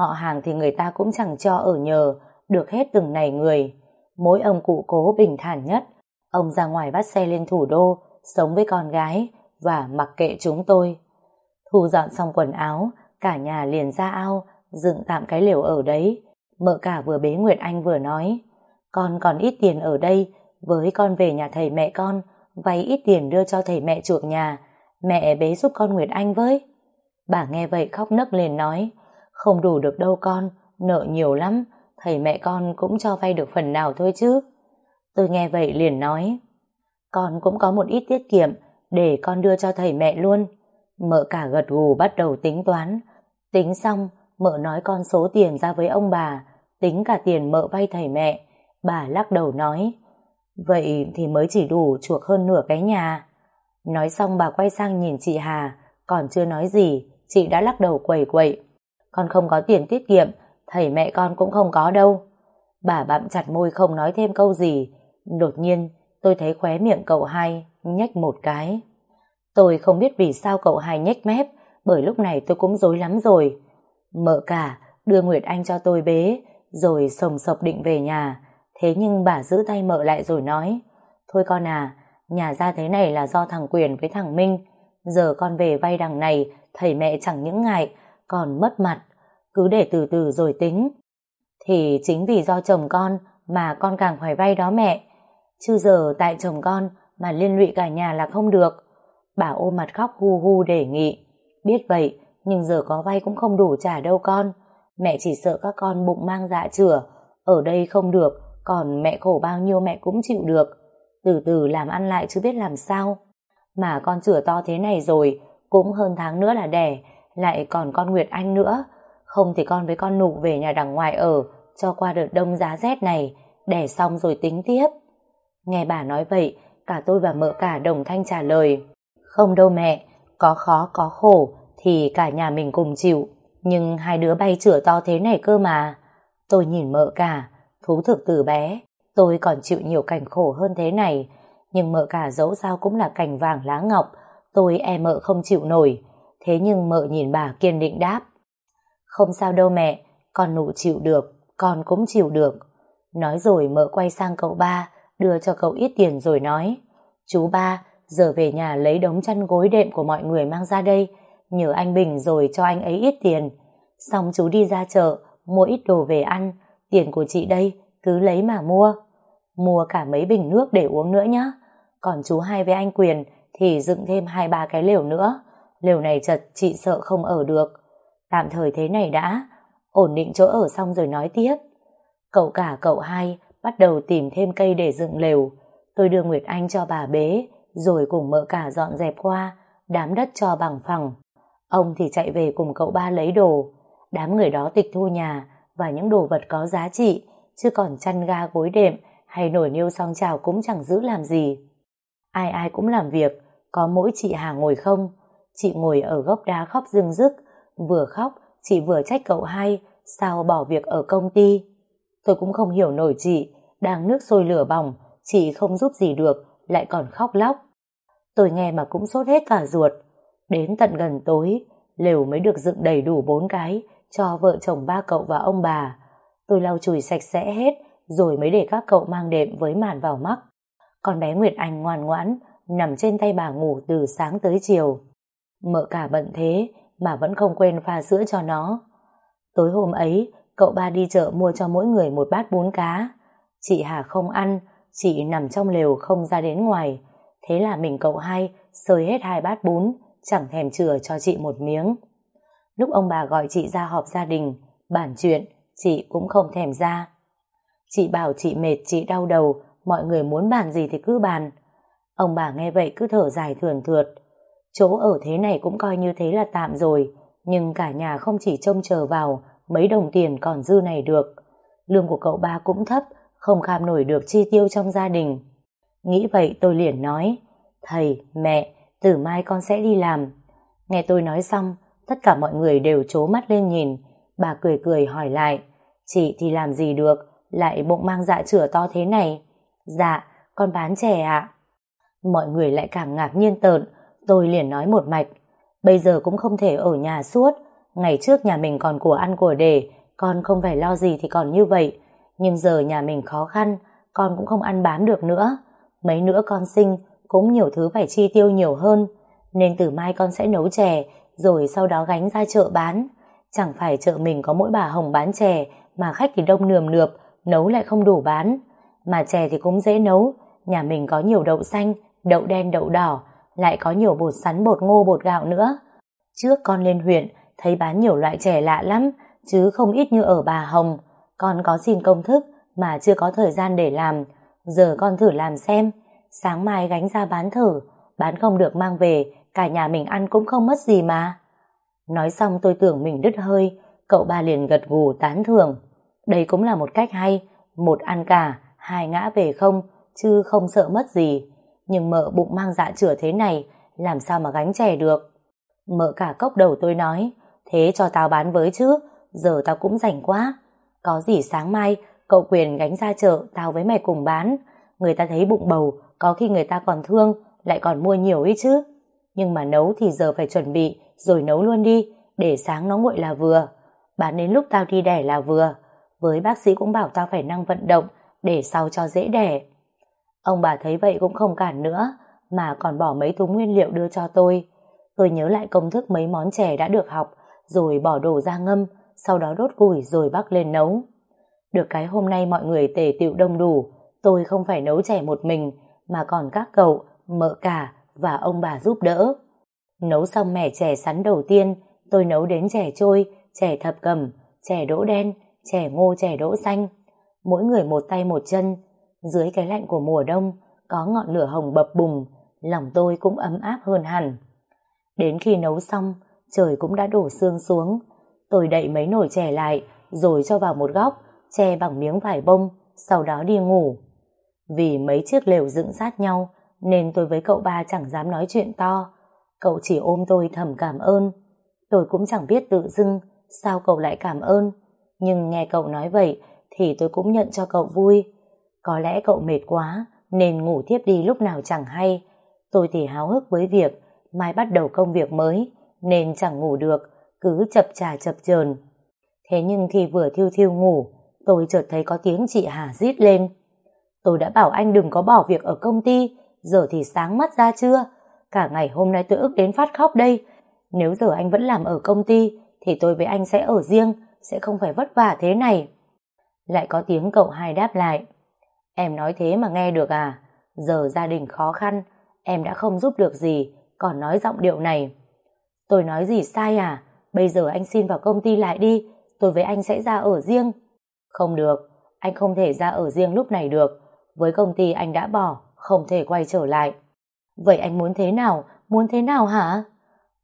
Họ hàng thì người ta cũng chẳng cho ở nhờ, được hết từng này người. Mỗi ông cụ cố bình thản nhất, ông ra ngoài bắt xe lên thủ đô, sống với con gái và mặc kệ chúng tôi. Thu dọn xong quần áo, cả nhà liền ra ao, dựng tạm cái lều ở đấy. Mợ cả vừa bế Nguyệt Anh vừa nói, con còn ít tiền ở đây, với con về nhà thầy mẹ con, vay ít tiền đưa cho thầy mẹ chuộc nhà, mẹ bế giúp con Nguyệt Anh với. Bà nghe vậy khóc nấc lên nói, không đủ được đâu con, nợ nhiều lắm, thầy mẹ con cũng cho vay được phần nào thôi chứ. Tôi nghe vậy liền nói, con cũng có một ít tiết kiệm, để con đưa cho thầy mẹ luôn. Mợ cả gật gù bắt đầu tính toán. Tính xong, mợ nói con số tiền ra với ông bà, tính cả tiền mợ vay thầy mẹ. Bà lắc đầu nói, vậy thì mới chỉ đủ chuộc hơn nửa cái nhà. Nói xong bà quay sang nhìn chị Hà, còn chưa nói gì, chị đã lắc đầu quẩy quậy. Con không có tiền tiết kiệm, thầy mẹ con cũng không có đâu. Bà bặm chặt môi không nói thêm câu gì. Đột nhiên, tôi thấy khóe miệng cậu hai nhếch một cái. Tôi không biết vì sao cậu hai nhếch mép, bởi lúc này tôi cũng dối lắm rồi. Mợ cả, đưa Nguyệt Anh cho tôi bế, rồi sồng sộc định về nhà. Thế nhưng bà giữ tay mợ lại rồi nói, Thôi con à, nhà ra thế này là do thằng Quyền với thằng Minh. Giờ con về vay đằng này, thầy mẹ chẳng những ngại, còn mất mặt. Cứ để từ từ rồi tính. Thì chính vì do chồng con mà con càng phải vay đó mẹ. Chứ giờ tại chồng con mà liên lụy cả nhà là không được. Bà ôm mặt khóc hu hu đề nghị. Biết vậy, nhưng giờ có vay cũng không đủ trả đâu con. Mẹ chỉ sợ các con bụng mang dạ chửa. Ở đây không được, còn mẹ khổ bao nhiêu mẹ cũng chịu được. Từ từ làm ăn lại chứ biết làm sao. Mà con chửa to thế này rồi, cũng hơn tháng nữa là đẻ, lại còn con Nguyệt Anh nữa. Không thì con với con nụ về nhà đằng ngoài ở, cho qua đợt đông giá rét này, đẻ xong rồi tính tiếp. Nghe bà nói vậy, cả tôi và mợ cả đồng thanh trả lời. Không đâu mẹ, có khó có khổ thì cả nhà mình cùng chịu. Nhưng hai đứa bay chửa to thế này cơ mà. Tôi nhìn mợ cả, thú thực từ bé, tôi còn chịu nhiều cảnh khổ hơn thế này. Nhưng mợ cả dẫu sao cũng là cảnh vàng lá ngọc, tôi e mợ không chịu nổi. Thế nhưng mợ nhìn bà kiên định đáp. Không sao đâu mẹ, con nụ chịu được, con cũng chịu được. Nói rồi mợ quay sang cậu ba, đưa cho cậu ít tiền rồi nói. Chú ba, giờ về nhà lấy đống chăn gối đệm của mọi người mang ra đây, nhờ anh Bình rồi cho anh ấy ít tiền. Xong chú đi ra chợ, mua ít đồ về ăn, tiền của chị đây, cứ lấy mà mua. Mua cả mấy bình nước để uống nữa nhé. Còn chú hai với anh Quyền thì dựng thêm hai ba cái lều nữa. Lều này chật chị sợ không ở được. Tạm thời thế này đã, ổn định chỗ ở xong rồi nói tiếp. Cậu cả cậu hai bắt đầu tìm thêm cây để dựng lều. Tôi đưa Nguyệt Anh cho bà bế, rồi cùng mợ cả dọn dẹp qua, đám đất cho bằng phẳng. Ông thì chạy về cùng cậu ba lấy đồ. Đám người đó tịch thu nhà và những đồ vật có giá trị, chứ còn chăn ga gối đệm hay nồi niêu song chảo cũng chẳng giữ làm gì. Ai ai cũng làm việc, có mỗi chị Hà ngồi không. Chị ngồi ở gốc đá khóc rưng rức, vừa khóc, chị vừa trách cậu hai, sao bỏ việc ở công ty. Tôi cũng không hiểu nổi chị, đang nước sôi lửa bỏng, chị không giúp gì được, lại còn khóc lóc. Tôi nghe mà cũng sốt hết cả ruột. Đến tận gần tối, lều mới được dựng đầy đủ bốn cái cho vợ chồng ba cậu và ông bà. Tôi lau chùi sạch sẽ hết, rồi mới để các cậu mang đệm với màn vào mắt. Con bé Nguyệt Anh ngoan ngoãn, nằm trên tay bà ngủ từ sáng tới chiều. Mợ cả bận thế, mà vẫn không quên pha sữa cho nó. Tối hôm ấy, cậu ba đi chợ mua cho mỗi người một bát bún cá. Chị Hà không ăn, chị nằm trong lều không ra đến ngoài. Thế là mình cậu hai sơi hết hai bát bún, chẳng thèm chừa cho chị một miếng. Lúc ông bà gọi chị ra họp gia đình, bản chuyện, chị cũng không thèm ra. Chị bảo chị mệt, chị đau đầu, mọi người muốn bàn gì thì cứ bàn. Ông bà nghe vậy cứ thở dài thườn thượt. Chỗ ở thế này cũng coi như thế là tạm rồi, nhưng cả nhà không chỉ trông chờ vào mấy đồng tiền còn dư này được. Lương của cậu ba cũng thấp, không kham nổi được chi tiêu trong gia đình. Nghĩ vậy tôi liền nói, thầy, mẹ, từ mai con sẽ đi làm. Nghe tôi nói xong, tất cả mọi người đều trố mắt lên nhìn, bà cười cười hỏi lại, chị thì làm gì được, lại bụng mang dạ chửa to thế này. Dạ, con bán chè ạ. Mọi người lại càng ngạc nhiên tợn, tôi liền nói một mạch, bây giờ cũng không thể ở nhà suốt, Ngày trước nhà mình còn của ăn của để, con không phải lo gì thì còn như vậy. Nhưng giờ nhà mình khó khăn, con cũng không ăn bám được nữa. Mấy nữa con sinh, cũng nhiều thứ phải chi tiêu nhiều hơn. Nên từ mai con sẽ nấu chè, rồi sau đó gánh ra chợ bán. Chẳng phải chợ mình có mỗi bà Hồng bán chè, mà khách thì đông nườm nượp, nấu lại không đủ bán. Mà chè thì cũng dễ nấu, nhà mình có nhiều đậu xanh, đậu đen, đậu đỏ, lại có nhiều bột sắn, bột ngô, bột gạo nữa. Trước con lên huyện, thấy bán nhiều loại chè lạ lắm, chứ không ít như ở bà Hồng. Con có xin công thức mà chưa có thời gian để làm. Giờ con thử làm xem. Sáng mai gánh ra bán thử. Bán không được mang về, cả nhà mình ăn cũng không mất gì mà. Nói xong tôi tưởng mình đứt hơi, cậu ba liền gật gù tán thưởng. Đây cũng là một cách hay, một ăn cả, hai ngã về không, chứ không sợ mất gì. Nhưng mợ bụng mang dạ chửa thế này, làm sao mà gánh trẻ được. Mợ cả cốc đầu tôi nói, thế cho tao bán với chứ, giờ tao cũng rảnh quá. Có gì sáng mai, cậu quyền gánh ra chợ, tao với mày cùng bán. Người ta thấy bụng bầu, có khi người ta còn thương, lại còn mua nhiều ý chứ. Nhưng mà nấu thì giờ phải chuẩn bị, rồi nấu luôn đi, để sáng nó nguội là vừa. Bán đến lúc tao đi đẻ là vừa. Với bác sĩ cũng bảo tao phải năng vận động, để sau cho dễ đẻ. Ông bà thấy vậy cũng không cản nữa, mà còn bỏ mấy thúng nguyên liệu đưa cho tôi. Tôi nhớ lại công thức mấy món chè đã được học, rồi bỏ đồ ra ngâm, sau đó đốt củi rồi bắc lên nấu. Được cái hôm nay mọi người tề tựu đông đủ, tôi không phải nấu chè một mình, mà còn các cậu, mợ cả và ông bà giúp đỡ. Nấu xong mẻ chè sắn đầu tiên, tôi nấu đến chè trôi, chè thập cầm, chè đỗ đen, chè ngô chè đỗ xanh. Mỗi người một tay một chân, dưới cái lạnh của mùa đông, có ngọn lửa hồng bập bùng, lòng tôi cũng ấm áp hơn hẳn. Đến khi nấu xong, trời cũng đã đổ sương xuống. Tôi đậy mấy nồi chè lại, rồi cho vào một góc, che bằng miếng vải bông, sau đó đi ngủ. Vì mấy chiếc lều dựng sát nhau, nên tôi với cậu ba chẳng dám nói chuyện to. Cậu chỉ ôm tôi thầm cảm ơn. Tôi cũng chẳng biết tự dưng sao cậu lại cảm ơn. Nhưng nghe cậu nói vậy thì tôi cũng nhận cho cậu vui. Có lẽ cậu mệt quá nên ngủ thiếp đi lúc nào chẳng hay. Tôi thì háo hức với việc mai bắt đầu công việc mới nên chẳng ngủ được, cứ chập trà chập chờn. Thế nhưng khi vừa thiêu thiêu ngủ, tôi chợt thấy có tiếng chị Hà rít lên. Tôi đã bảo anh đừng có bỏ việc ở công ty, giờ thì sáng mắt ra chưa? Cả ngày hôm nay tôi ức đến phát khóc đây. Nếu giờ anh vẫn làm ở công ty, thì tôi với anh sẽ ở riêng, sẽ không phải vất vả thế này. Lại có tiếng cậu hai đáp lại. Em nói thế mà nghe được à? Giờ gia đình khó khăn, em đã không giúp được gì, còn nói giọng điệu này. Tôi nói gì sai à? Bây giờ anh xin vào công ty lại đi, tôi với anh sẽ ra ở riêng. Không được, anh không thể ra ở riêng lúc này được. Với công ty anh đã bỏ, không thể quay trở lại. Vậy anh muốn thế nào? Muốn thế nào hả?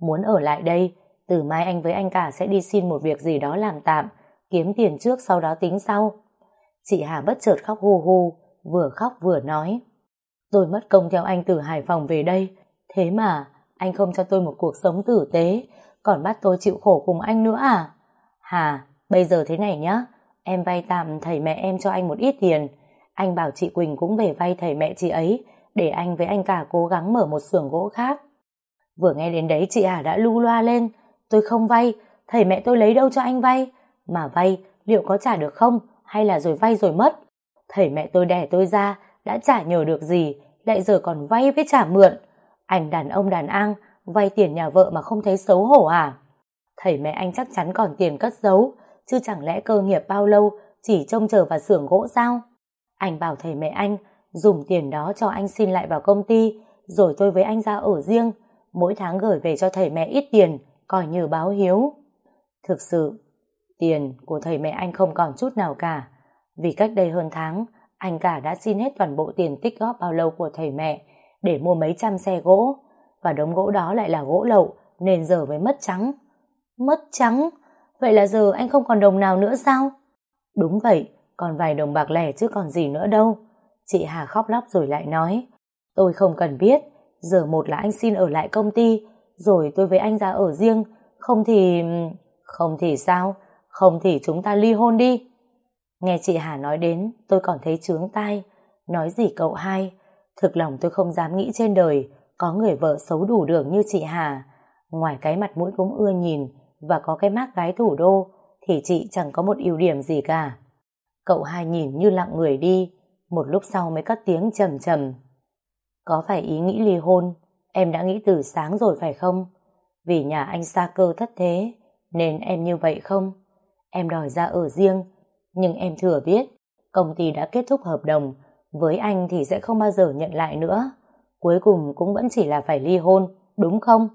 Muốn ở lại đây, từ mai anh với anh cả sẽ đi xin một việc gì đó làm tạm, kiếm tiền trước sau đó tính sau. Chị Hà bất chợt khóc hu hu, vừa khóc vừa nói. Tôi mất công theo anh từ Hải Phòng về đây, thế mà anh không cho tôi một cuộc sống tử tế, còn bắt tôi chịu khổ cùng anh nữa à? Hà, bây giờ thế này nhá, em vay tạm thầy mẹ em cho anh một ít tiền, anh bảo chị Quỳnh cũng về vay thầy mẹ chị ấy, để anh với anh cả cố gắng mở một xưởng gỗ khác. Vừa nghe đến đấy chị Hà đã lu loa lên, tôi không vay, thầy mẹ tôi lấy đâu cho anh vay, mà vay liệu có trả được không, hay là rồi vay rồi mất. Thầy mẹ tôi đẻ tôi ra, đã trả nhờ được gì, lại giờ còn vay với trả mượn. Anh đàn ông đàn an, vay tiền nhà vợ mà không thấy xấu hổ à? Thầy mẹ anh chắc chắn còn tiền cất giấu, chứ chẳng lẽ cơ nghiệp bao lâu chỉ trông chờ vào xưởng gỗ sao? Anh bảo thầy mẹ anh dùng tiền đó cho anh xin lại vào công ty, rồi tôi với anh ra ở riêng, mỗi tháng gửi về cho thầy mẹ ít tiền, coi như báo hiếu. Thực sự, tiền của thầy mẹ anh không còn chút nào cả, vì cách đây hơn tháng, anh cả đã xin hết toàn bộ tiền tích góp bao lâu của thầy mẹ để mua mấy trăm xe gỗ, và đống gỗ đó lại là gỗ lậu, nên giờ mới mất trắng. Mất trắng? Vậy là giờ anh không còn đồng nào nữa sao? Đúng vậy, còn vài đồng bạc lẻ chứ còn gì nữa đâu. Chị Hà khóc lóc rồi lại nói, tôi không cần biết, giờ một là anh xin ở lại công ty, rồi tôi với anh ra ở riêng, không thì... Không thì sao? Không thì chúng ta ly hôn đi. Nghe chị Hà nói đến, tôi còn thấy trướng tai. Nói gì cậu hai? Thực lòng tôi không dám nghĩ trên đời có người vợ xấu đủ đường như chị Hà. Ngoài cái mặt mũi cũng ưa nhìn, và có cái mác gái thủ đô thì chị chẳng có một ưu điểm gì cả. Cậu hai nhìn như lặng người đi, một lúc sau mới cất tiếng trầm trầm. Có phải ý nghĩ ly hôn, em đã nghĩ từ sáng rồi phải không? Vì nhà anh xa cơ thất thế, nên em như vậy không? Em đòi ra ở riêng, nhưng em thừa biết công ty đã kết thúc hợp đồng, với anh thì sẽ không bao giờ nhận lại nữa. Cuối cùng cũng vẫn chỉ là phải ly hôn, đúng không?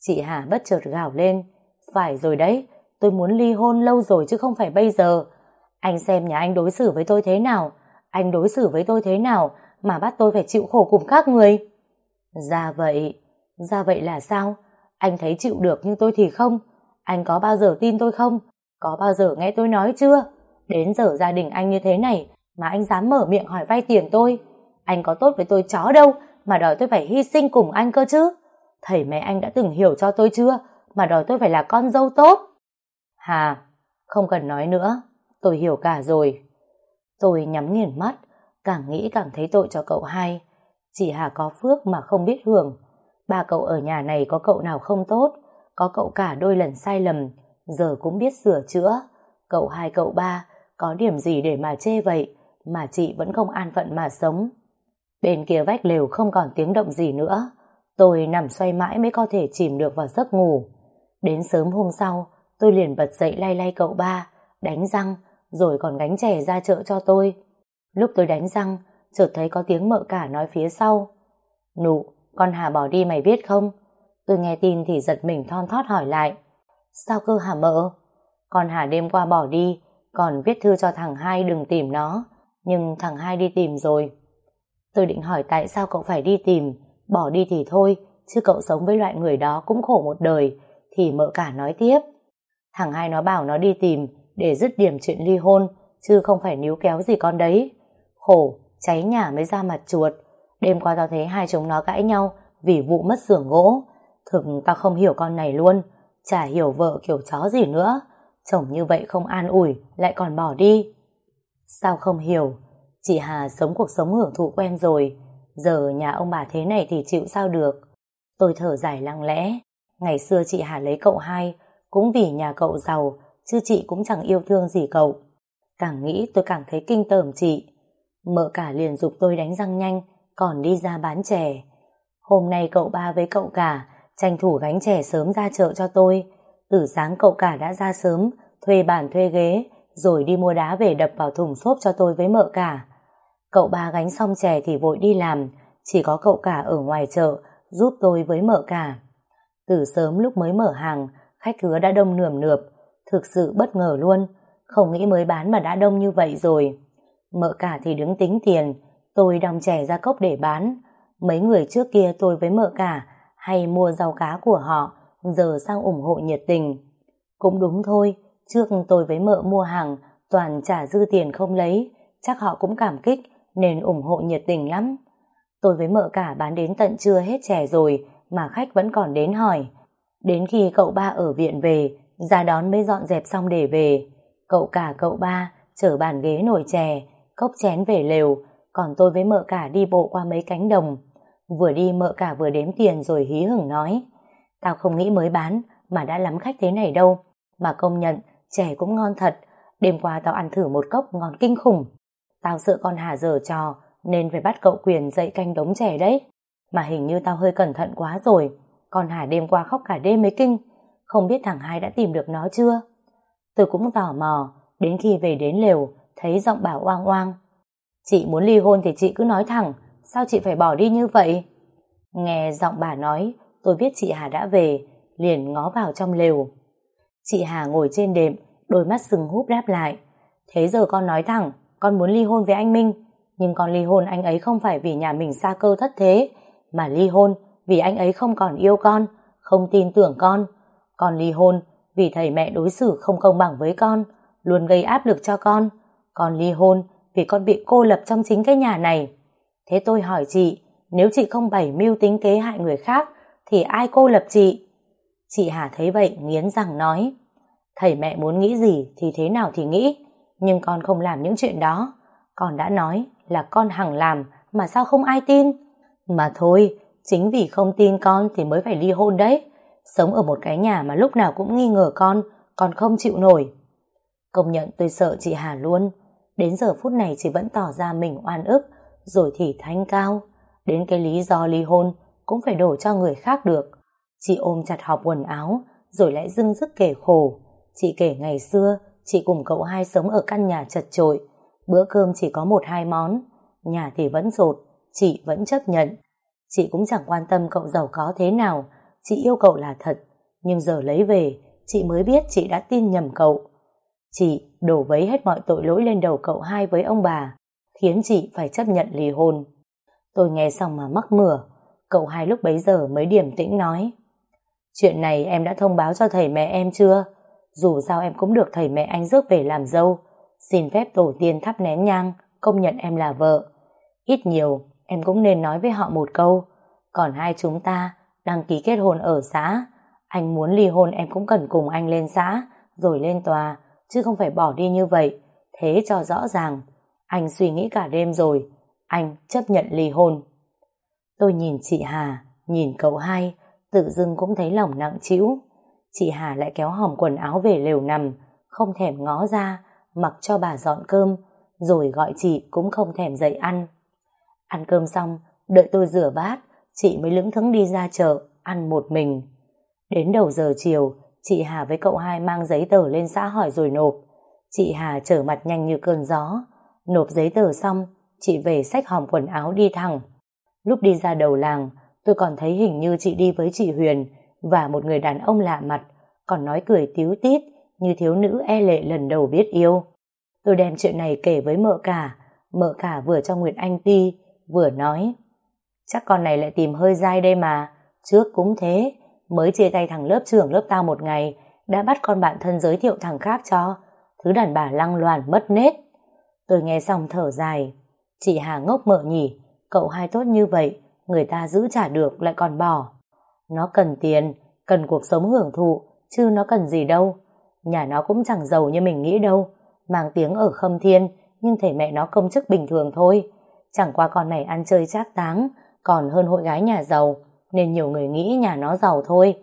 Chị Hà bất chợt gào lên, phải rồi đấy, tôi muốn ly hôn lâu rồi chứ không phải bây giờ. Anh xem nhà anh đối xử với tôi thế nào, anh đối xử với tôi thế nào mà bắt tôi phải chịu khổ cùng các người. Ra vậy, ra vậy là sao? Anh thấy chịu được nhưng tôi thì không. Anh có bao giờ tin tôi không? Có bao giờ nghe tôi nói chưa? Đến giờ gia đình anh như thế này mà anh dám mở miệng hỏi vay tiền tôi. Anh có tốt với tôi chó đâu mà đòi tôi phải hy sinh cùng anh cơ chứ. Thầy mẹ anh đã từng hiểu cho tôi chưa mà đòi tôi phải là con dâu tốt. Hà, không cần nói nữa, tôi hiểu cả rồi. Tôi nhắm nghiền mắt, càng nghĩ càng thấy tội cho cậu hai. Chị Hà có phước mà không biết hưởng. Ba cậu ở nhà này có cậu nào không tốt, có cậu cả đôi lần sai lầm, giờ cũng biết sửa chữa. Cậu hai cậu ba, có điểm gì để mà chê vậy, mà chị vẫn không an phận mà sống. Bên kia vách lều không còn tiếng động gì nữa, tôi nằm xoay mãi mới có thể chìm được vào giấc ngủ. Đến sớm hôm sau, tôi liền bật dậy lay lay cậu ba, đánh răng, rồi còn gánh chè ra chợ cho tôi. Lúc tôi đánh răng, chợt thấy có tiếng mợ cả nói phía sau. Nụ, con Hà bỏ đi mày biết không? Tôi nghe tin thì giật mình thon thót hỏi lại. Sao cơ hả mợ? Con Hà đêm qua bỏ đi, còn viết thư cho thằng hai đừng tìm nó, nhưng thằng hai đi tìm rồi. Tôi định hỏi tại sao cậu phải đi tìm, bỏ đi thì thôi, chứ cậu sống với loại người đó cũng khổ một đời, thì mợ cả nói tiếp. Thằng hai nó bảo nó đi tìm để dứt điểm chuyện ly hôn, chứ không phải níu kéo gì con đấy. Khổ, cháy nhà mới ra mặt chuột. Đêm qua tao thấy hai chúng nó cãi nhau vì vụ mất xưởng gỗ. Thực tao không hiểu con này luôn, chả hiểu vợ kiểu chó gì nữa. Chồng như vậy không an ủi, lại còn bỏ đi. Sao không hiểu? Chị Hà sống cuộc sống hưởng thụ quen rồi. Giờ nhà ông bà thế này thì chịu sao được. Tôi thở dài lặng lẽ. Ngày xưa chị Hà lấy cậu hai, cũng vì nhà cậu giàu, chứ chị cũng chẳng yêu thương gì cậu. Càng nghĩ tôi càng thấy kinh tởm chị. Mợ cả liền dục tôi đánh răng nhanh, còn đi ra bán chè. Hôm nay cậu ba với cậu cả tranh thủ gánh trẻ sớm ra chợ cho tôi. Từ sáng cậu cả đã ra sớm, thuê bàn thuê ghế, rồi đi mua đá về đập vào thùng xốp cho tôi với mợ cả. Cậu ba gánh xong chè thì vội đi làm, chỉ có cậu cả ở ngoài chợ giúp tôi với mợ cả. Từ sớm lúc mới mở hàng, khách khứa đã đông nườm nượp, thực sự bất ngờ luôn, không nghĩ mới bán mà đã đông như vậy rồi. Mợ cả thì đứng tính tiền, tôi đong chè ra cốc để bán. Mấy người trước kia tôi với mợ cả hay mua rau cá của họ, giờ sang ủng hộ nhiệt tình. Cũng đúng thôi, trước tôi với mợ mua hàng, toàn trả dư tiền không lấy, chắc họ cũng cảm kích nên ủng hộ nhiệt tình lắm. Tôi với mợ cả bán đến tận trưa hết chè rồi mà khách vẫn còn đến hỏi. Đến khi cậu ba ở viện về, ra đón mới dọn dẹp xong để về. Cậu cả cậu ba chở bàn ghế nồi chè, cốc chén về lều, còn tôi với mợ cả đi bộ qua mấy cánh đồng. Vừa đi mợ cả vừa đếm tiền rồi hí hửng nói. Tao không nghĩ mới bán mà đã lắm khách thế này đâu. Mà công nhận, chè cũng ngon thật. Đêm qua tao ăn thử một cốc ngon kinh khủng. Tao sợ con Hà dở trò nên phải bắt cậu Quyền dậy canh đống chè đấy. Mà hình như tao hơi cẩn thận quá rồi. Con Hà đêm qua khóc cả đêm mới kinh. Không biết thằng hai đã tìm được nó chưa? Tôi cũng tò mò, đến khi về đến lều, thấy giọng bảo oang oang. Chị muốn ly hôn thì chị cứ nói thẳng, sao chị phải bỏ đi như vậy? Nghe giọng bà nói, tôi biết chị Hà đã về, liền ngó vào trong lều. Chị Hà ngồi trên đệm, đôi mắt sừng húp đáp lại. Thế giờ con nói thẳng, con muốn ly hôn với anh Minh, nhưng con ly hôn anh ấy không phải vì nhà mình xa cơ thất thế, mà ly hôn vì anh ấy không còn yêu con, không tin tưởng con. Con ly hôn vì thầy mẹ đối xử không công bằng với con, luôn gây áp lực cho con. Con ly hôn vì con bị cô lập trong chính cái nhà này. Thế tôi hỏi chị, nếu chị không bày mưu tính kế hại người khác, thì ai cô lập chị? Chị Hà thấy vậy nghiến răng nói, thầy mẹ muốn nghĩ gì thì thế nào thì nghĩ, nhưng con không làm những chuyện đó. Con đã nói là con hằng làm mà sao không ai tin? Mà thôi, chính vì không tin con thì mới phải ly hôn đấy. sống ở một cái nhà mà lúc nào cũng nghi ngờ con, con không chịu nổi. Công nhận tôi sợ chị Hà luôn, đến giờ phút này chị vẫn tỏ ra mình oan ức, rồi thì thanh cao. Đến cái lý do ly hôn cũng phải đổ cho người khác được. Chị ôm chặt học quần áo, rồi lại dưng dứt kể khổ. Chị kể ngày xưa, chị cùng cậu hai sống ở căn nhà chật chội. Bữa cơm chỉ có một hai món, nhà thì vẫn rột, chị vẫn chấp nhận. Chị cũng chẳng quan tâm cậu giàu có thế nào, chị yêu cậu là thật. Nhưng giờ lấy về, chị mới biết chị đã tin nhầm cậu. Chị đổ vấy hết mọi tội lỗi lên đầu cậu hai với ông bà, khiến chị phải chấp nhận ly hôn. Tôi nghe xong mà mắc mửa, cậu hai lúc bấy giờ mới điểm tĩnh nói. Chuyện này em đã thông báo cho thầy mẹ em chưa? Dù sao em cũng được thầy mẹ anh rước về làm dâu, xin phép tổ tiên thắp nén nhang, công nhận em là vợ. Ít nhiều, em cũng nên nói với họ một câu. Còn hai chúng ta đăng ký kết hôn ở xã, anh muốn ly hôn em cũng cần cùng anh lên xã, rồi lên tòa, chứ không phải bỏ đi như vậy. Thế cho rõ ràng, anh suy nghĩ cả đêm rồi, anh chấp nhận ly hôn. Tôi nhìn chị Hà, nhìn cậu hai, tự dưng cũng thấy lòng nặng trĩu. Chị Hà lại kéo hòm quần áo về lều nằm, không thèm ngó ra, mặc cho bà dọn cơm, rồi gọi chị cũng không thèm dậy ăn. Ăn cơm xong, đợi tôi rửa bát, chị mới lững thững đi ra chợ, ăn một mình. Đến đầu giờ chiều, chị Hà với cậu hai mang giấy tờ lên xã hỏi rồi nộp. Chị Hà trở mặt nhanh như cơn gió. Nộp giấy tờ xong, chị về xách hòm quần áo đi thẳng. Lúc đi ra đầu làng, tôi còn thấy hình như chị đi với chị Huyền và một người đàn ông lạ mặt, còn nói cười tiếu tít như thiếu nữ e lệ lần đầu biết yêu. Tôi đem chuyện này kể với mợ cả, mợ cả vừa cho Nguyệt Anh ti, vừa nói. Chắc con này lại tìm hơi dai đây mà, trước cũng thế, mới chia tay thằng lớp trưởng lớp tao một ngày, đã bắt con bạn thân giới thiệu thằng khác cho, thứ đàn bà lăng loàn mất nết. Tôi nghe xong thở dài, chị Hà ngốc mợ nhỉ, cậu hai tốt như vậy, người ta giữ trả được lại còn bỏ. Nó cần tiền, cần cuộc sống hưởng thụ, chứ nó cần gì đâu. Nhà nó cũng chẳng giàu như mình nghĩ đâu, mang tiếng ở khâm thiên, nhưng thể mẹ nó công chức bình thường thôi. Chẳng qua con này ăn chơi trác táng, còn hơn hội gái nhà giàu, nên nhiều người nghĩ nhà nó giàu thôi.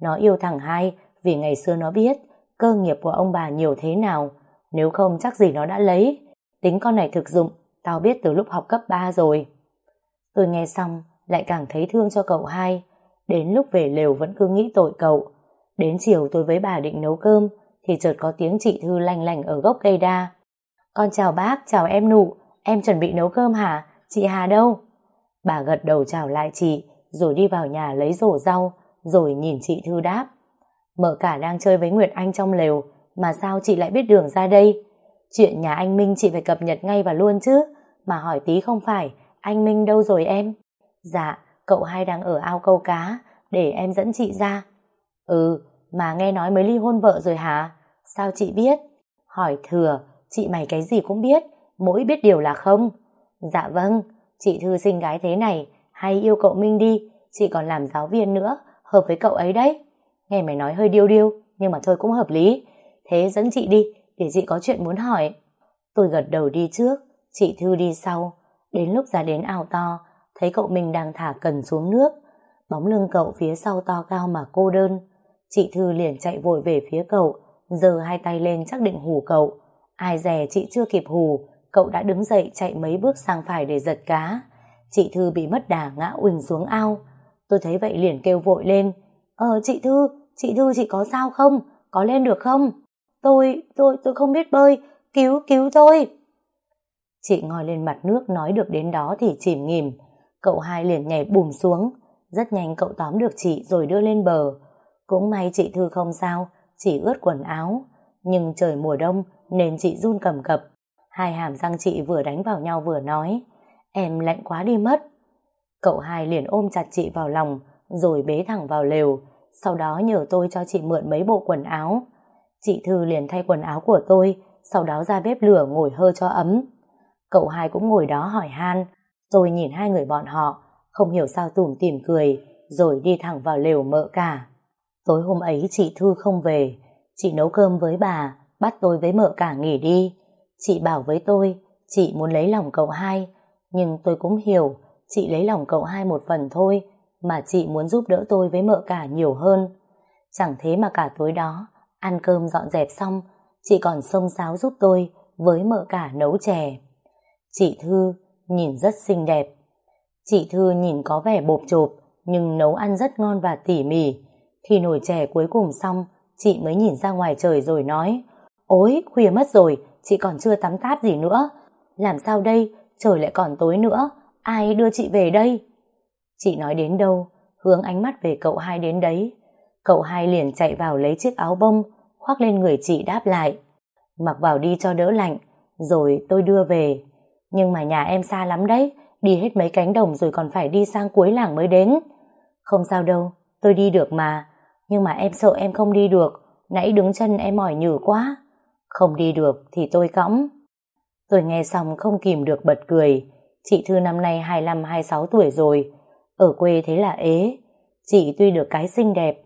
Nó yêu thằng hai vì ngày xưa nó biết cơ nghiệp của ông bà nhiều thế nào, nếu không chắc gì nó đã lấy. Tính con này thực dụng, tao biết từ lúc học cấp 3 rồi. Tôi nghe xong, lại càng thấy thương cho cậu hai. Đến lúc về lều vẫn cứ nghĩ tội cậu. Đến chiều tôi với bà định nấu cơm, thì chợt có tiếng chị Thư lanh lành ở gốc cây đa. Con chào bác, chào em nụ, em chuẩn bị nấu cơm hả? Chị Hà đâu? Bà gật đầu chào lại chị, rồi đi vào nhà lấy rổ rau, rồi nhìn chị Thư đáp. Mợ cả đang chơi với Nguyệt Anh trong lều, mà sao chị lại biết đường ra đây? Chuyện nhà anh Minh chị phải cập nhật ngay và luôn chứ, mà hỏi tí không phải, anh Minh đâu rồi em? Dạ, cậu hai đang ở ao câu cá, để em dẫn chị ra. Ừ, mà nghe nói mới ly hôn vợ rồi hả? Sao chị biết? Hỏi thừa, chị mày cái gì cũng biết, mỗi biết điều là không. Dạ vâng, chị Thư sinh gái thế này, hay yêu cậu Minh đi, chị còn làm giáo viên nữa, hợp với cậu ấy đấy. Nghe mày nói hơi điêu điêu, nhưng mà thôi cũng hợp lý. Thế dẫn chị đi, để chị có chuyện muốn hỏi. Tôi gật đầu đi trước, chị Thư đi sau. Đến lúc ra đến ao to, thấy cậu mình đang thả cần xuống nước. Bóng lưng cậu phía sau to cao mà cô đơn. Chị Thư liền chạy vội về phía cậu, giơ hai tay lên chắc định hù cậu. Ai dè chị chưa kịp hù, cậu đã đứng dậy chạy mấy bước sang phải để giật cá. Chị Thư bị mất đà ngã uỳnh xuống ao. Tôi thấy vậy liền kêu vội lên. Ờ chị Thư, chị Thư chị có sao không? Có lên được không? Tôi, tôi, tôi không biết bơi, cứu, cứu tôi. Chị ngồi lên mặt nước nói được đến đó thì chìm nghỉm. Cậu hai liền nhảy bùm xuống. Rất nhanh cậu tóm được chị rồi đưa lên bờ. Cũng may chị Thư không sao, chỉ ướt quần áo. Nhưng trời mùa đông nên chị run cầm cập. Hai hàm răng chị vừa đánh vào nhau vừa nói Em lạnh quá đi mất. Cậu hai liền ôm chặt chị vào lòng rồi bế thẳng vào lều. Sau đó nhờ tôi cho chị mượn mấy bộ quần áo. Chị Thư liền thay quần áo của tôi sau đó ra bếp lửa ngồi hơ cho ấm. Cậu hai cũng ngồi đó hỏi han tôi nhìn hai người bọn họ không hiểu sao tủm tỉm cười rồi đi thẳng vào lều mợ cả. Tối hôm ấy chị Thư không về, chị nấu cơm với bà, bắt tôi với mợ cả nghỉ đi. Chị bảo với tôi, chị muốn lấy lòng cậu hai, nhưng tôi cũng hiểu, chị lấy lòng cậu hai một phần thôi, mà chị muốn giúp đỡ tôi với mợ cả nhiều hơn. Chẳng thế mà cả tối đó, ăn cơm dọn dẹp xong, chị còn xông xáo giúp tôi với mợ cả nấu chè. Chị Thư nhìn rất xinh đẹp. Chị Thư nhìn có vẻ bộp chộp, nhưng nấu ăn rất ngon và tỉ mỉ. Khi nồi chè cuối cùng xong, chị mới nhìn ra ngoài trời rồi nói Ôi, khuya mất rồi, chị còn chưa tắm táp gì nữa. Làm sao đây, trời lại còn tối nữa, ai đưa chị về đây? Chị nói đến đâu, hướng ánh mắt về cậu hai đến đấy. Cậu hai liền chạy vào lấy chiếc áo bông, khoác lên người chị đáp lại. Mặc vào đi cho đỡ lạnh, rồi tôi đưa về. Nhưng mà nhà em xa lắm đấy, đi hết mấy cánh đồng rồi còn phải đi sang cuối làng mới đến. Không sao đâu, tôi đi được mà. Nhưng mà em sợ em không đi được, nãy đứng chân em mỏi nhừ quá. Không đi được thì tôi cõng. Tôi nghe xong không kìm được bật cười. Chị Thư năm nay 25-26 tuổi rồi. Ở quê thế là ế. Chị tuy được cái xinh đẹp,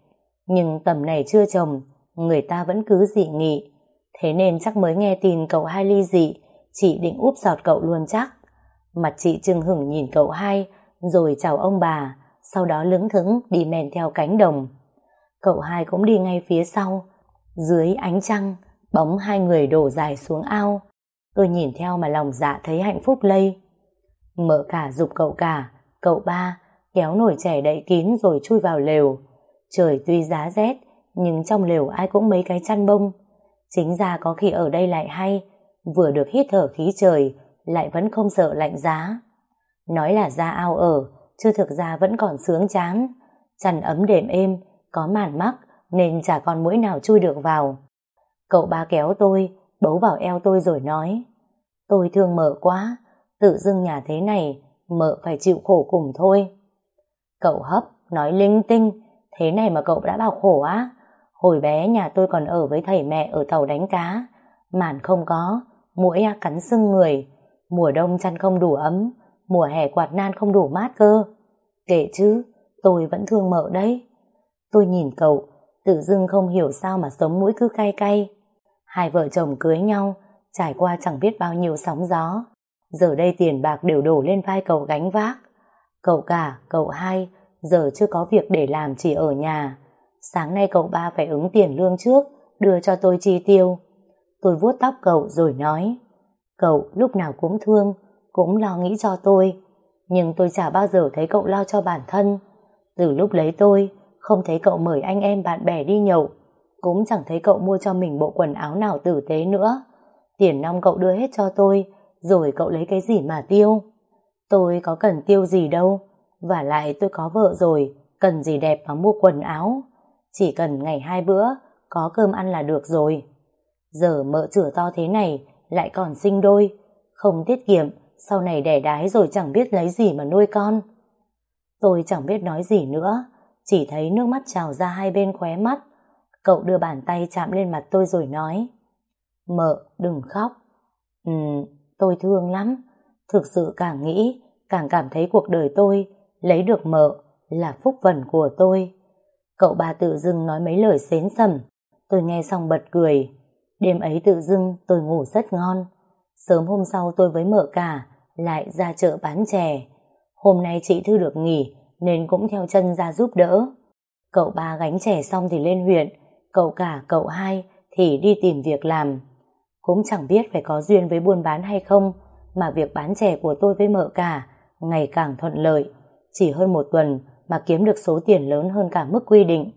nhưng tầm này chưa chồng, người ta vẫn cứ dị nghị. Thế nên chắc mới nghe tin cậu hai ly dị, chị định úp sọt cậu luôn chắc. Mặt chị trưng hửng nhìn cậu hai, rồi chào ông bà, sau đó lững thững đi men theo cánh đồng. Cậu hai cũng đi ngay phía sau. Dưới ánh trăng, bóng hai người đổ dài xuống ao. Tôi nhìn theo mà lòng dạ thấy hạnh phúc lây. mở cả dục cậu cả, cậu ba, kéo nổi trẻ đậy kín rồi chui vào lều. Trời tuy giá rét, nhưng trong lều ai cũng mấy cái chăn bông. Chính ra có khi ở đây lại hay, vừa được hít thở khí trời, lại vẫn không sợ lạnh giá. Nói là ra ao ở, chứ thực ra vẫn còn sướng chán. Chăn ấm đềm êm, có màn mắc, nên chả còn mũi nào chui được vào. Cậu ba kéo tôi, bấu vào eo tôi rồi nói, tôi thương mợ quá, tự dưng nhà thế này, mợ phải chịu khổ cùng thôi. Cậu hấp, nói linh tinh, thế này mà cậu đã bảo khổ á. Hồi bé nhà tôi còn ở với thầy mẹ ở tàu đánh cá, màn không có, mũi cắn sưng người, mùa đông chăn không đủ ấm, mùa hè quạt nan không đủ mát cơ. Kể chứ, tôi vẫn thương mợ đấy. Tôi nhìn cậu, tự dưng không hiểu sao mà sống mũi cứ cay cay. Hai vợ chồng cưới nhau, trải qua chẳng biết bao nhiêu sóng gió. Giờ đây tiền bạc đều đổ lên vai cậu gánh vác. Cậu cả, cậu hai, giờ chưa có việc để làm chỉ ở nhà. Sáng nay cậu ba phải ứng tiền lương trước, đưa cho tôi chi tiêu. Tôi vuốt tóc cậu rồi nói, cậu lúc nào cũng thương, cũng lo nghĩ cho tôi. Nhưng tôi chả bao giờ thấy cậu lo cho bản thân. Từ lúc lấy tôi, không thấy cậu mời anh em bạn bè đi nhậu, cũng chẳng thấy cậu mua cho mình bộ quần áo nào tử tế nữa. Tiền nong cậu đưa hết cho tôi, rồi cậu lấy cái gì mà tiêu. Tôi có cần tiêu gì đâu, và lại tôi có vợ rồi, cần gì đẹp mà mua quần áo. Chỉ cần ngày hai bữa, có cơm ăn là được rồi. Giờ mỡ chửa to thế này, lại còn sinh đôi, không tiết kiệm, sau này đẻ đái rồi chẳng biết lấy gì mà nuôi con. Tôi chẳng biết nói gì nữa, chỉ thấy nước mắt trào ra hai bên khóe mắt. Cậu đưa bàn tay chạm lên mặt tôi rồi nói Mợ, đừng khóc. Ừ, tôi thương lắm. Thực sự càng nghĩ, càng cảm thấy cuộc đời tôi lấy được mợ là phúc vần của tôi. Cậu ba tự dưng nói mấy lời xến sầm. Tôi nghe xong bật cười. Đêm ấy tự dưng tôi ngủ rất ngon. Sớm hôm sau tôi với mợ cả lại ra chợ bán chè. Hôm nay chị Thư được nghỉ nên cũng theo chân ra giúp đỡ. Cậu ba gánh chè xong thì lên huyện, cậu cả cậu hai thì đi tìm việc làm. Cũng chẳng biết phải có duyên với buôn bán hay không, mà việc bán chè của tôi với mợ cả ngày càng thuận lợi. Chỉ hơn một tuần mà kiếm được số tiền lớn hơn cả mức quy định.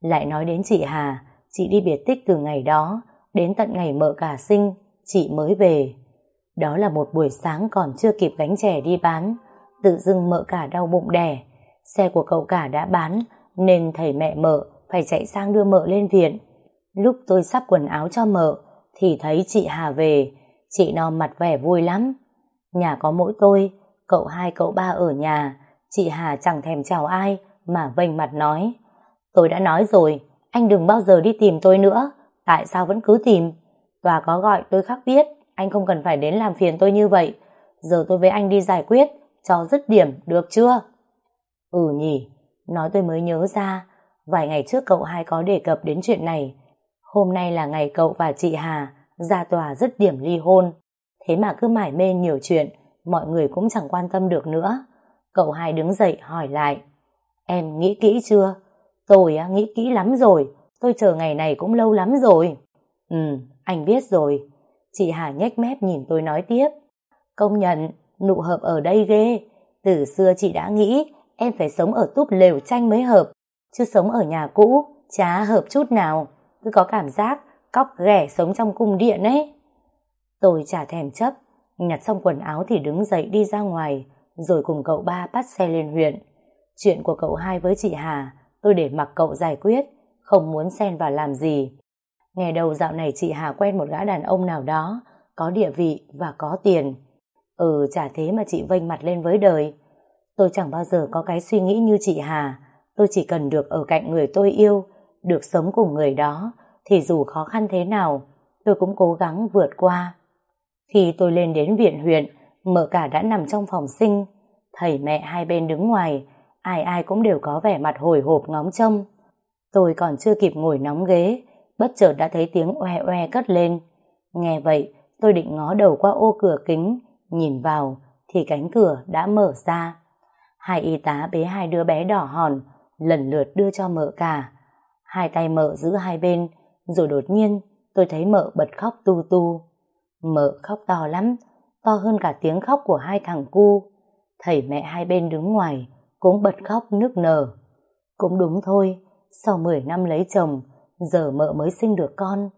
Lại nói đến chị Hà, chị đi biệt tích từ ngày đó, đến tận ngày mợ cả sinh, chị mới về. Đó là một buổi sáng còn chưa kịp gánh chè đi bán, tự dưng mợ cả đau bụng đẻ. Xe của cậu cả đã bán, nên thầy mẹ mợ phải chạy sang đưa mợ lên viện. Lúc tôi sắp quần áo cho mợ, thì thấy chị Hà về, chị no mặt vẻ vui lắm. Nhà có mỗi tôi, cậu hai cậu ba ở nhà, chị Hà chẳng thèm chào ai, mà vênh mặt nói. Tôi đã nói rồi, anh đừng bao giờ đi tìm tôi nữa, tại sao vẫn cứ tìm? Tòa có gọi tôi khác biết, anh không cần phải đến làm phiền tôi như vậy. Giờ tôi với anh đi giải quyết, cho dứt điểm, được chưa? Ừ nhỉ, nói tôi mới nhớ ra, vài ngày trước cậu hai có đề cập đến chuyện này. Hôm nay là ngày cậu và chị Hà ra tòa dứt điểm ly hôn. Thế mà cứ mải mê nhiều chuyện, mọi người cũng chẳng quan tâm được nữa. Cậu hai đứng dậy hỏi lại. Em nghĩ kỹ chưa? Tôi á, nghĩ kỹ lắm rồi, tôi chờ ngày này cũng lâu lắm rồi. Ừ, anh biết rồi. Chị Hà nhếch mép nhìn tôi nói tiếp. Công nhận, nụ hợp ở đây ghê. Từ xưa chị đã nghĩ em phải sống ở túp lều tranh mới hợp, chứ sống ở nhà cũ, chả hợp chút nào. Cứ có cảm giác cóc ghẻ sống trong cung điện ấy. Tôi chả thèm chấp, nhặt xong quần áo thì đứng dậy đi ra ngoài, rồi cùng cậu ba bắt xe lên huyện. Chuyện của cậu hai với chị Hà, tôi để mặc cậu giải quyết, không muốn xen vào làm gì. Nghe đầu dạo này chị Hà quen một gã đàn ông nào đó, có địa vị và có tiền. Ừ, chả thế mà chị vênh mặt lên với đời. Tôi chẳng bao giờ có cái suy nghĩ như chị Hà. Tôi chỉ cần được ở cạnh người tôi yêu, được sống cùng người đó, thì dù khó khăn thế nào, tôi cũng cố gắng vượt qua. Khi tôi lên đến viện huyện, mợ cả đã nằm trong phòng sinh. Thầy mẹ hai bên đứng ngoài, ai ai cũng đều có vẻ mặt hồi hộp ngóng trông. Tôi còn chưa kịp ngồi nóng ghế, bất chợt đã thấy tiếng oe oe cất lên. Nghe vậy, tôi định ngó đầu qua ô cửa kính, nhìn vào, thì cánh cửa đã mở ra. Hai y tá bế hai đứa bé đỏ hòn, lần lượt đưa cho mợ cả. Hai tay mợ giữ hai bên, rồi đột nhiên tôi thấy mợ bật khóc tu tu. Mợ khóc to lắm, to hơn cả tiếng khóc của hai thằng cu. Thầy mẹ hai bên đứng ngoài, cũng bật khóc nức nở. Cũng đúng thôi, sau 10 năm lấy chồng, giờ mợ mới sinh được con,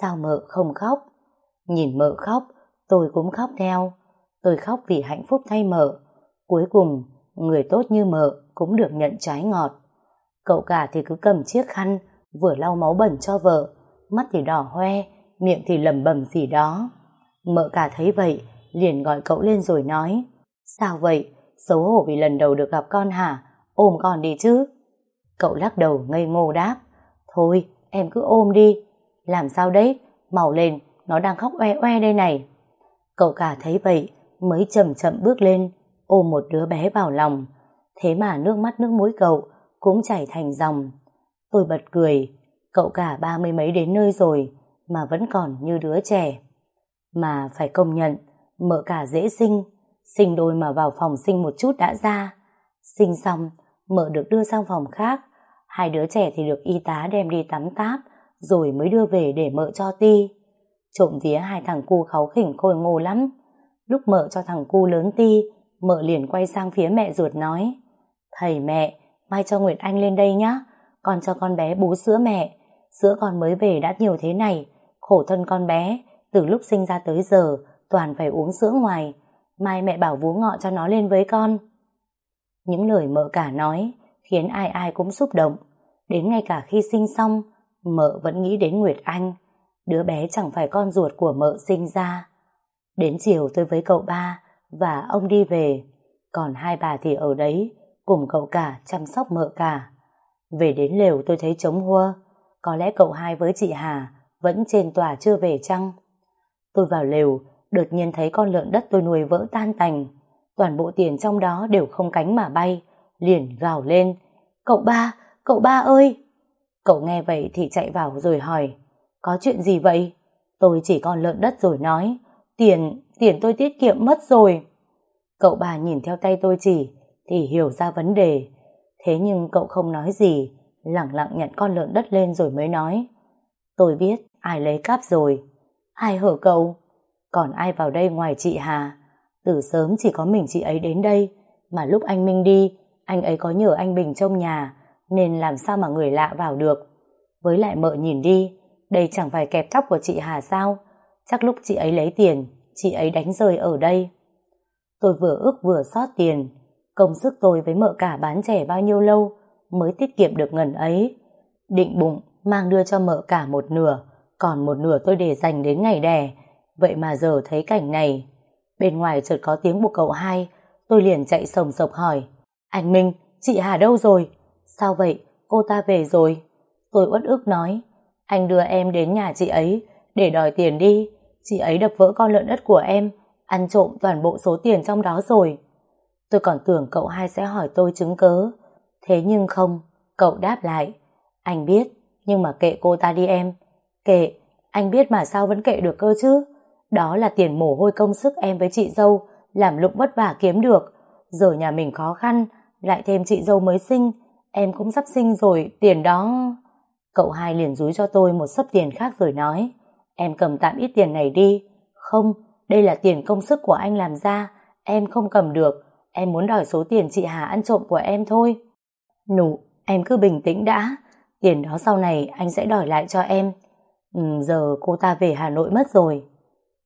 sao mợ không khóc? Nhìn mợ khóc, tôi cũng khóc theo. Tôi khóc vì hạnh phúc thay mợ. Cuối cùng, người tốt như mợ cũng được nhận trái ngọt. Cậu cả thì cứ cầm chiếc khăn, vừa lau máu bẩn cho vợ, mắt thì đỏ hoe, miệng thì lầm bầm gì đó. Mợ cả thấy vậy, liền gọi cậu lên rồi nói, sao vậy, xấu hổ vì lần đầu được gặp con hả, ôm con đi chứ. Cậu lắc đầu ngây ngô đáp, thôi, em cứ ôm đi, làm sao đấy, màu lên, nó đang khóc oe oe đây này. Cậu cả thấy vậy, mới chậm chậm bước lên, ôm một đứa bé vào lòng. Thế mà nước mắt nước mũi cậu cũng chảy thành dòng. Tôi bật cười, cậu cả ba mươi mấy đến nơi rồi mà vẫn còn như đứa trẻ. Mà phải công nhận, mợ cả dễ sinh, sinh đôi mà vào phòng sinh một chút đã ra. Sinh xong, mợ được đưa sang phòng khác, hai đứa trẻ thì được y tá đem đi tắm táp, rồi mới đưa về để mợ cho ti. Trộm vía hai thằng cu kháu khỉnh khôi ngô lắm. Lúc mợ cho thằng cu lớn ti, mợ liền quay sang phía mẹ ruột nói, Thầy mẹ, mai cho Nguyệt Anh lên đây nhá, con cho con bé bú sữa mẹ, sữa con mới về đã nhiều thế này, khổ thân con bé, từ lúc sinh ra tới giờ, toàn phải uống sữa ngoài, mai mẹ bảo vú ngọ cho nó lên với con. Những lời mợ cả nói, khiến ai ai cũng xúc động, đến ngay cả khi sinh xong, mợ vẫn nghĩ đến Nguyệt Anh, đứa bé chẳng phải con ruột của mợ sinh ra. Đến chiều tôi với cậu ba, và ông đi về, còn hai bà thì ở đấy, cùng cậu cả chăm sóc mợ cả. Về đến lều tôi thấy trống hua, có lẽ cậu hai với chị Hà vẫn trên tòa chưa về chăng? Tôi vào lều, đột nhiên thấy con lợn đất tôi nuôi vỡ tan tành. Toàn bộ tiền trong đó đều không cánh mà bay, liền gào lên. Cậu ba, cậu ba ơi! Cậu nghe vậy thì chạy vào rồi hỏi, có chuyện gì vậy? Tôi chỉ còn lợn đất rồi nói, tiền, tiền tôi tiết kiệm mất rồi. Cậu bà nhìn theo tay tôi chỉ, thì hiểu ra vấn đề. Thế nhưng cậu không nói gì, lặng lặng nhận con lợn đất lên rồi mới nói. Tôi biết ai lấy cắp rồi. Ai hở cậu? Còn ai vào đây ngoài chị Hà? Từ sớm chỉ có mình chị ấy đến đây, mà lúc anh Minh đi, anh ấy có nhờ anh Bình trong nhà, nên làm sao mà người lạ vào được. Với lại mợ nhìn đi, đây chẳng phải kẹp tóc của chị Hà sao? Chắc lúc chị ấy lấy tiền, chị ấy đánh rơi ở đây. Tôi vừa ước vừa xót tiền, công sức tôi với mợ cả bán trẻ bao nhiêu lâu mới tiết kiệm được ngần ấy. Định bụng mang đưa cho mợ cả một nửa, còn một nửa tôi để dành đến ngày đẻ. Vậy mà giờ thấy cảnh này, bên ngoài chợt có tiếng của cậu hai, tôi liền chạy sồng sộc hỏi, anh Minh, chị Hà đâu rồi? Sao vậy, cô ta về rồi? Tôi uất ức nói, anh đưa em đến nhà chị ấy để đòi tiền đi, chị ấy đập vỡ con lợn đất của em, ăn trộm toàn bộ số tiền trong đó rồi. Tôi còn tưởng cậu hai sẽ hỏi tôi chứng cớ, thế nhưng không, cậu đáp lại, anh biết, nhưng mà kệ cô ta đi em, kệ, anh biết mà sao vẫn kệ được cơ chứ, đó là tiền mồ hôi công sức em với chị dâu, làm lụng vất vả kiếm được, giờ nhà mình khó khăn, lại thêm chị dâu mới sinh, em cũng sắp sinh rồi, tiền đó... Cậu hai liền rúi cho tôi một sấp tiền khác rồi nói, em cầm tạm ít tiền này đi. Không, đây là tiền công sức của anh làm ra, em không cầm được, em muốn đòi số tiền chị Hà ăn trộm của em thôi. Nụ, em cứ bình tĩnh đã, tiền đó sau này anh sẽ đòi lại cho em. Ừ, giờ cô ta về Hà Nội mất rồi.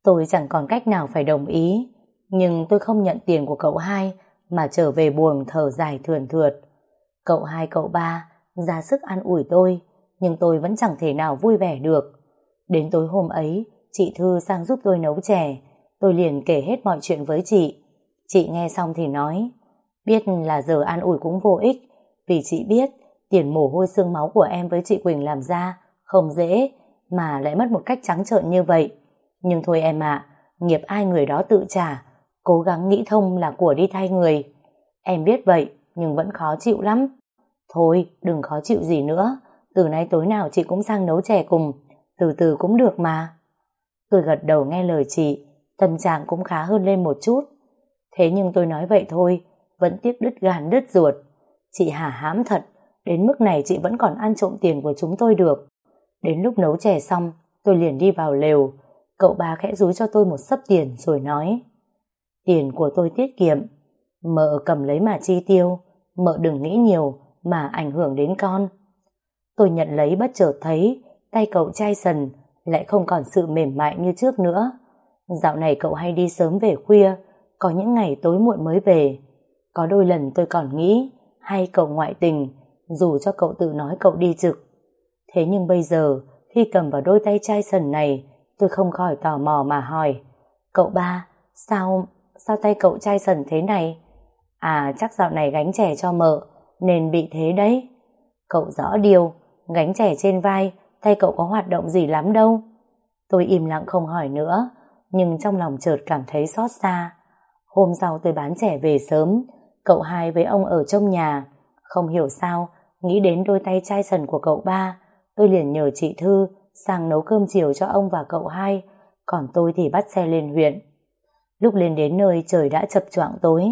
Tôi chẳng còn cách nào phải đồng ý, nhưng tôi không nhận tiền của cậu hai mà trở về buồng thở dài thườn thượt. Cậu hai cậu ba ra sức ăn ủi tôi, nhưng tôi vẫn chẳng thể nào vui vẻ được. Đến tối hôm ấy, chị Thư sang giúp tôi nấu chè, tôi liền kể hết mọi chuyện với chị. Chị nghe xong thì nói, biết là giờ an ủi cũng vô ích, vì chị biết tiền mồ hôi xương máu của em với chị Quỳnh làm ra không dễ, mà lại mất một cách trắng trợn như vậy. Nhưng thôi em ạ, nghiệp ai người đó tự trả, cố gắng nghĩ thông là của đi thay người. Em biết vậy, nhưng vẫn khó chịu lắm. Thôi, đừng khó chịu gì nữa, từ nay tối nào chị cũng sang nấu chè cùng, từ từ cũng được mà. Tôi gật đầu nghe lời chị, tâm trạng cũng khá hơn lên một chút. Thế nhưng tôi nói vậy thôi, vẫn tiếc đứt gan đứt ruột. Chị hả hám thật, đến mức này chị vẫn còn ăn trộm tiền của chúng tôi được. Đến lúc nấu chè xong, tôi liền đi vào lều. Cậu ba khẽ rúi cho tôi một sấp tiền rồi nói Tiền của tôi tiết kiệm, mợ cầm lấy mà chi tiêu, mợ đừng nghĩ nhiều mà ảnh hưởng đến con. Tôi nhận lấy bất chợt thấy tay cậu chai sần lại không còn sự mềm mại như trước nữa. Dạo này cậu hay đi sớm về khuya, có những ngày tối muộn mới về. Có đôi lần tôi còn nghĩ hay cậu ngoại tình, dù cho cậu tự nói cậu đi trực. Thế nhưng bây giờ, khi cầm vào đôi tay chai sần này, tôi không khỏi tò mò mà hỏi. Cậu ba, sao, sao tay cậu trai sần thế này? À, chắc dạo này gánh trẻ cho mợ, nên bị thế đấy. Cậu rõ điều, gánh trẻ trên vai, tay cậu có hoạt động gì lắm đâu. Tôi im lặng không hỏi nữa, nhưng trong lòng chợt cảm thấy xót xa. Hôm sau tôi bán trẻ về sớm, cậu hai với ông ở trong nhà. Không hiểu sao, nghĩ đến đôi tay chai sần của cậu ba, tôi liền nhờ chị Thư sang nấu cơm chiều cho ông và cậu hai, còn tôi thì bắt xe lên huyện. Lúc lên đến nơi trời đã chập choạng tối,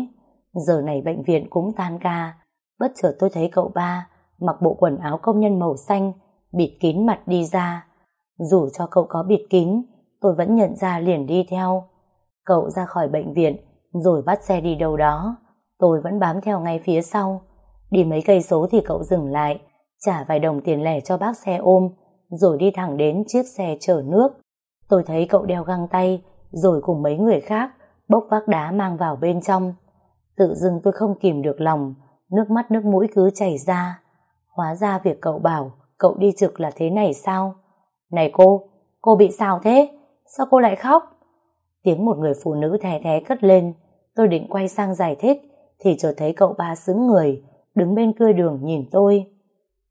giờ này bệnh viện cũng tan ca, bất chợt tôi thấy cậu ba mặc bộ quần áo công nhân màu xanh, bịt kín mặt đi ra. Dù cho cậu có bịt kín, tôi vẫn nhận ra liền đi theo. Cậu ra khỏi bệnh viện, rồi bắt xe đi đâu đó. Tôi vẫn bám theo ngay phía sau. Đi mấy cây số thì cậu dừng lại, trả vài đồng tiền lẻ cho bác xe ôm, rồi đi thẳng đến chiếc xe chở nước. Tôi thấy cậu đeo găng tay, rồi cùng mấy người khác bốc vác đá mang vào bên trong. Tự dưng tôi không kìm được lòng, nước mắt nước mũi cứ chảy ra. Hóa ra việc cậu bảo cậu đi trực là thế này sao? Này cô, cô bị sao thế? Sao cô lại khóc? Tiếng một người phụ nữ thè thé cất lên, tôi định quay sang giải thích, thì chợt thấy cậu ba xứng người, đứng bên cưa đường nhìn tôi.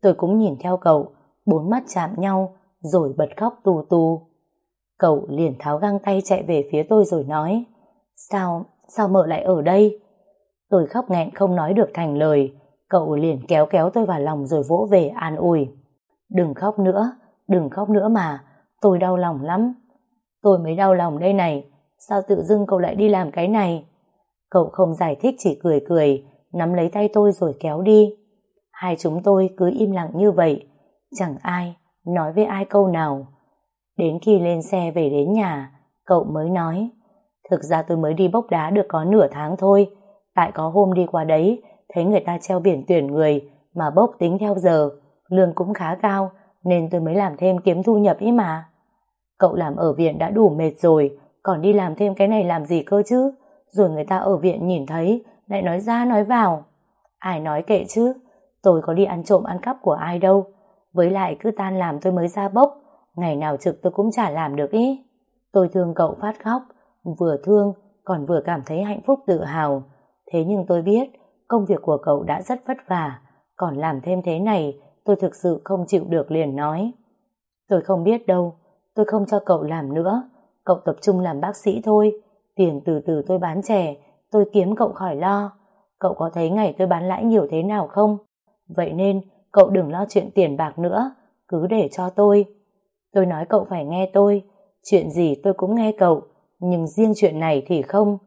Tôi cũng nhìn theo cậu, bốn mắt chạm nhau, rồi bật khóc tù tù. Cậu liền tháo găng tay chạy về phía tôi rồi nói, Sao, sao mợ lại ở đây? Tôi khóc nghẹn không nói được thành lời, cậu liền kéo kéo tôi vào lòng rồi vỗ về an ủi. Đừng khóc nữa, đừng khóc nữa mà, tôi đau lòng lắm. Tôi mới đau lòng đây này, sao tự dưng cậu lại đi làm cái này? Cậu không giải thích chỉ cười cười, nắm lấy tay tôi rồi kéo đi. Hai chúng tôi cứ im lặng như vậy, chẳng ai nói với ai câu nào. Đến khi lên xe về đến nhà, cậu mới nói, thực ra tôi mới đi bốc đá được có nửa tháng thôi, tại có hôm đi qua đấy, thấy người ta treo biển tuyển người mà bốc tính theo giờ, lương cũng khá cao, nên tôi mới làm thêm kiếm thu nhập ý mà. Cậu làm ở viện đã đủ mệt rồi, còn đi làm thêm cái này làm gì cơ chứ? Rồi người ta ở viện nhìn thấy, lại nói ra nói vào. Ai nói kệ chứ, tôi có đi ăn trộm ăn cắp của ai đâu. Với lại cứ tan làm tôi mới ra bốc, ngày nào trực tôi cũng chả làm được ý. Tôi thương cậu phát khóc, vừa thương còn vừa cảm thấy hạnh phúc tự hào. Thế nhưng tôi biết công việc của cậu đã rất vất vả, còn làm thêm thế này tôi thực sự không chịu được liền nói. Tôi không biết đâu, tôi không cho cậu làm nữa, cậu tập trung làm bác sĩ thôi, tiền từ từ tôi bán chè, tôi kiếm cậu khỏi lo. Cậu có thấy ngày tôi bán lãi nhiều thế nào không? Vậy nên cậu đừng lo chuyện tiền bạc nữa, cứ để cho tôi. Tôi nói cậu phải nghe tôi, chuyện gì tôi cũng nghe cậu, nhưng riêng chuyện này thì không.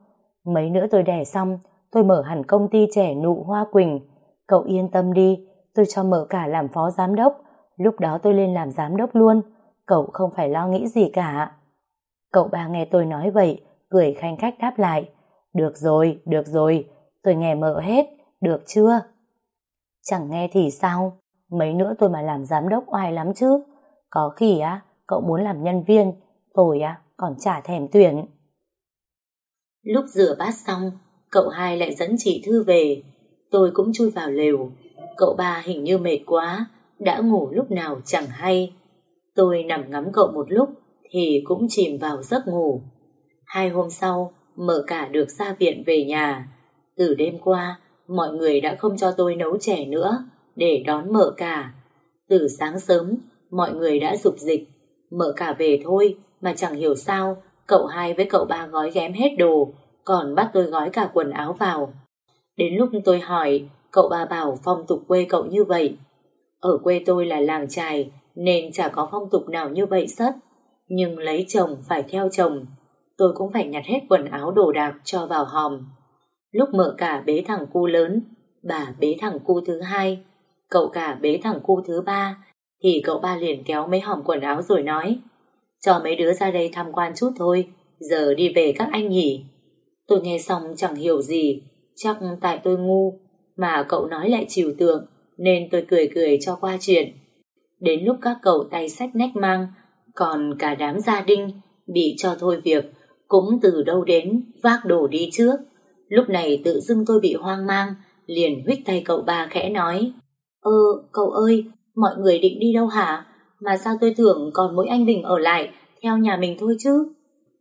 Mấy nữa tôi đẻ xong, tôi mở hẳn công ty trẻ nụ Hoa Quỳnh. Cậu yên tâm đi, tôi cho mở cả làm phó giám đốc, lúc đó tôi lên làm giám đốc luôn, cậu không phải lo nghĩ gì cả. Cậu ba nghe tôi nói vậy, cười khanh khách đáp lại, được rồi, được rồi, tôi nghe mở hết, được chưa? Chẳng nghe thì sao, mấy nữa tôi mà làm giám đốc oai lắm chứ, có khi á, cậu muốn làm nhân viên, tôi á, còn chả thèm tuyển. Lúc rửa bát xong, cậu hai lại dẫn chị Thư về, tôi cũng chui vào lều. Cậu ba hình như mệt quá, đã ngủ lúc nào chẳng hay. Tôi nằm ngắm cậu một lúc thì cũng chìm vào giấc ngủ. Hai hôm sau, mở cả được ra viện về nhà. Từ đêm qua, mọi người đã không cho tôi nấu chè nữa để đón mở cả. Từ sáng sớm, mọi người đã dục dịch. Mở cả về thôi, mà chẳng hiểu sao, cậu hai với cậu ba gói ghém hết đồ, còn bắt tôi gói cả quần áo vào. Đến lúc tôi hỏi, cậu ba bảo phong tục quê cậu như vậy. Ở quê tôi là làng trài, nên chả có phong tục nào như vậy sất. Nhưng lấy chồng phải theo chồng, tôi cũng phải nhặt hết quần áo đồ đạc cho vào hòm. Lúc mợ cả bế thằng cu lớn, bà bế thằng cu thứ hai, cậu cả bế thằng cu thứ ba, thì cậu ba liền kéo mấy hòm quần áo rồi nói cho mấy đứa ra đây tham quan chút thôi, giờ đi về các anh nhỉ. Tôi nghe xong chẳng hiểu gì, chắc tại tôi ngu, mà cậu nói lại chiều tượng, nên tôi cười cười cho qua chuyện. Đến lúc các cậu tay sách nách mang, còn cả đám gia đình bị cho thôi việc, cũng từ đâu đến vác đồ đi trước. Lúc này tự dưng tôi bị hoang mang, liền huých tay cậu ba khẽ nói. Ơ, cậu ơi, mọi người định đi đâu hả? Mà sao tôi tưởng còn mỗi anh Bình ở lại, theo nhà mình thôi chứ?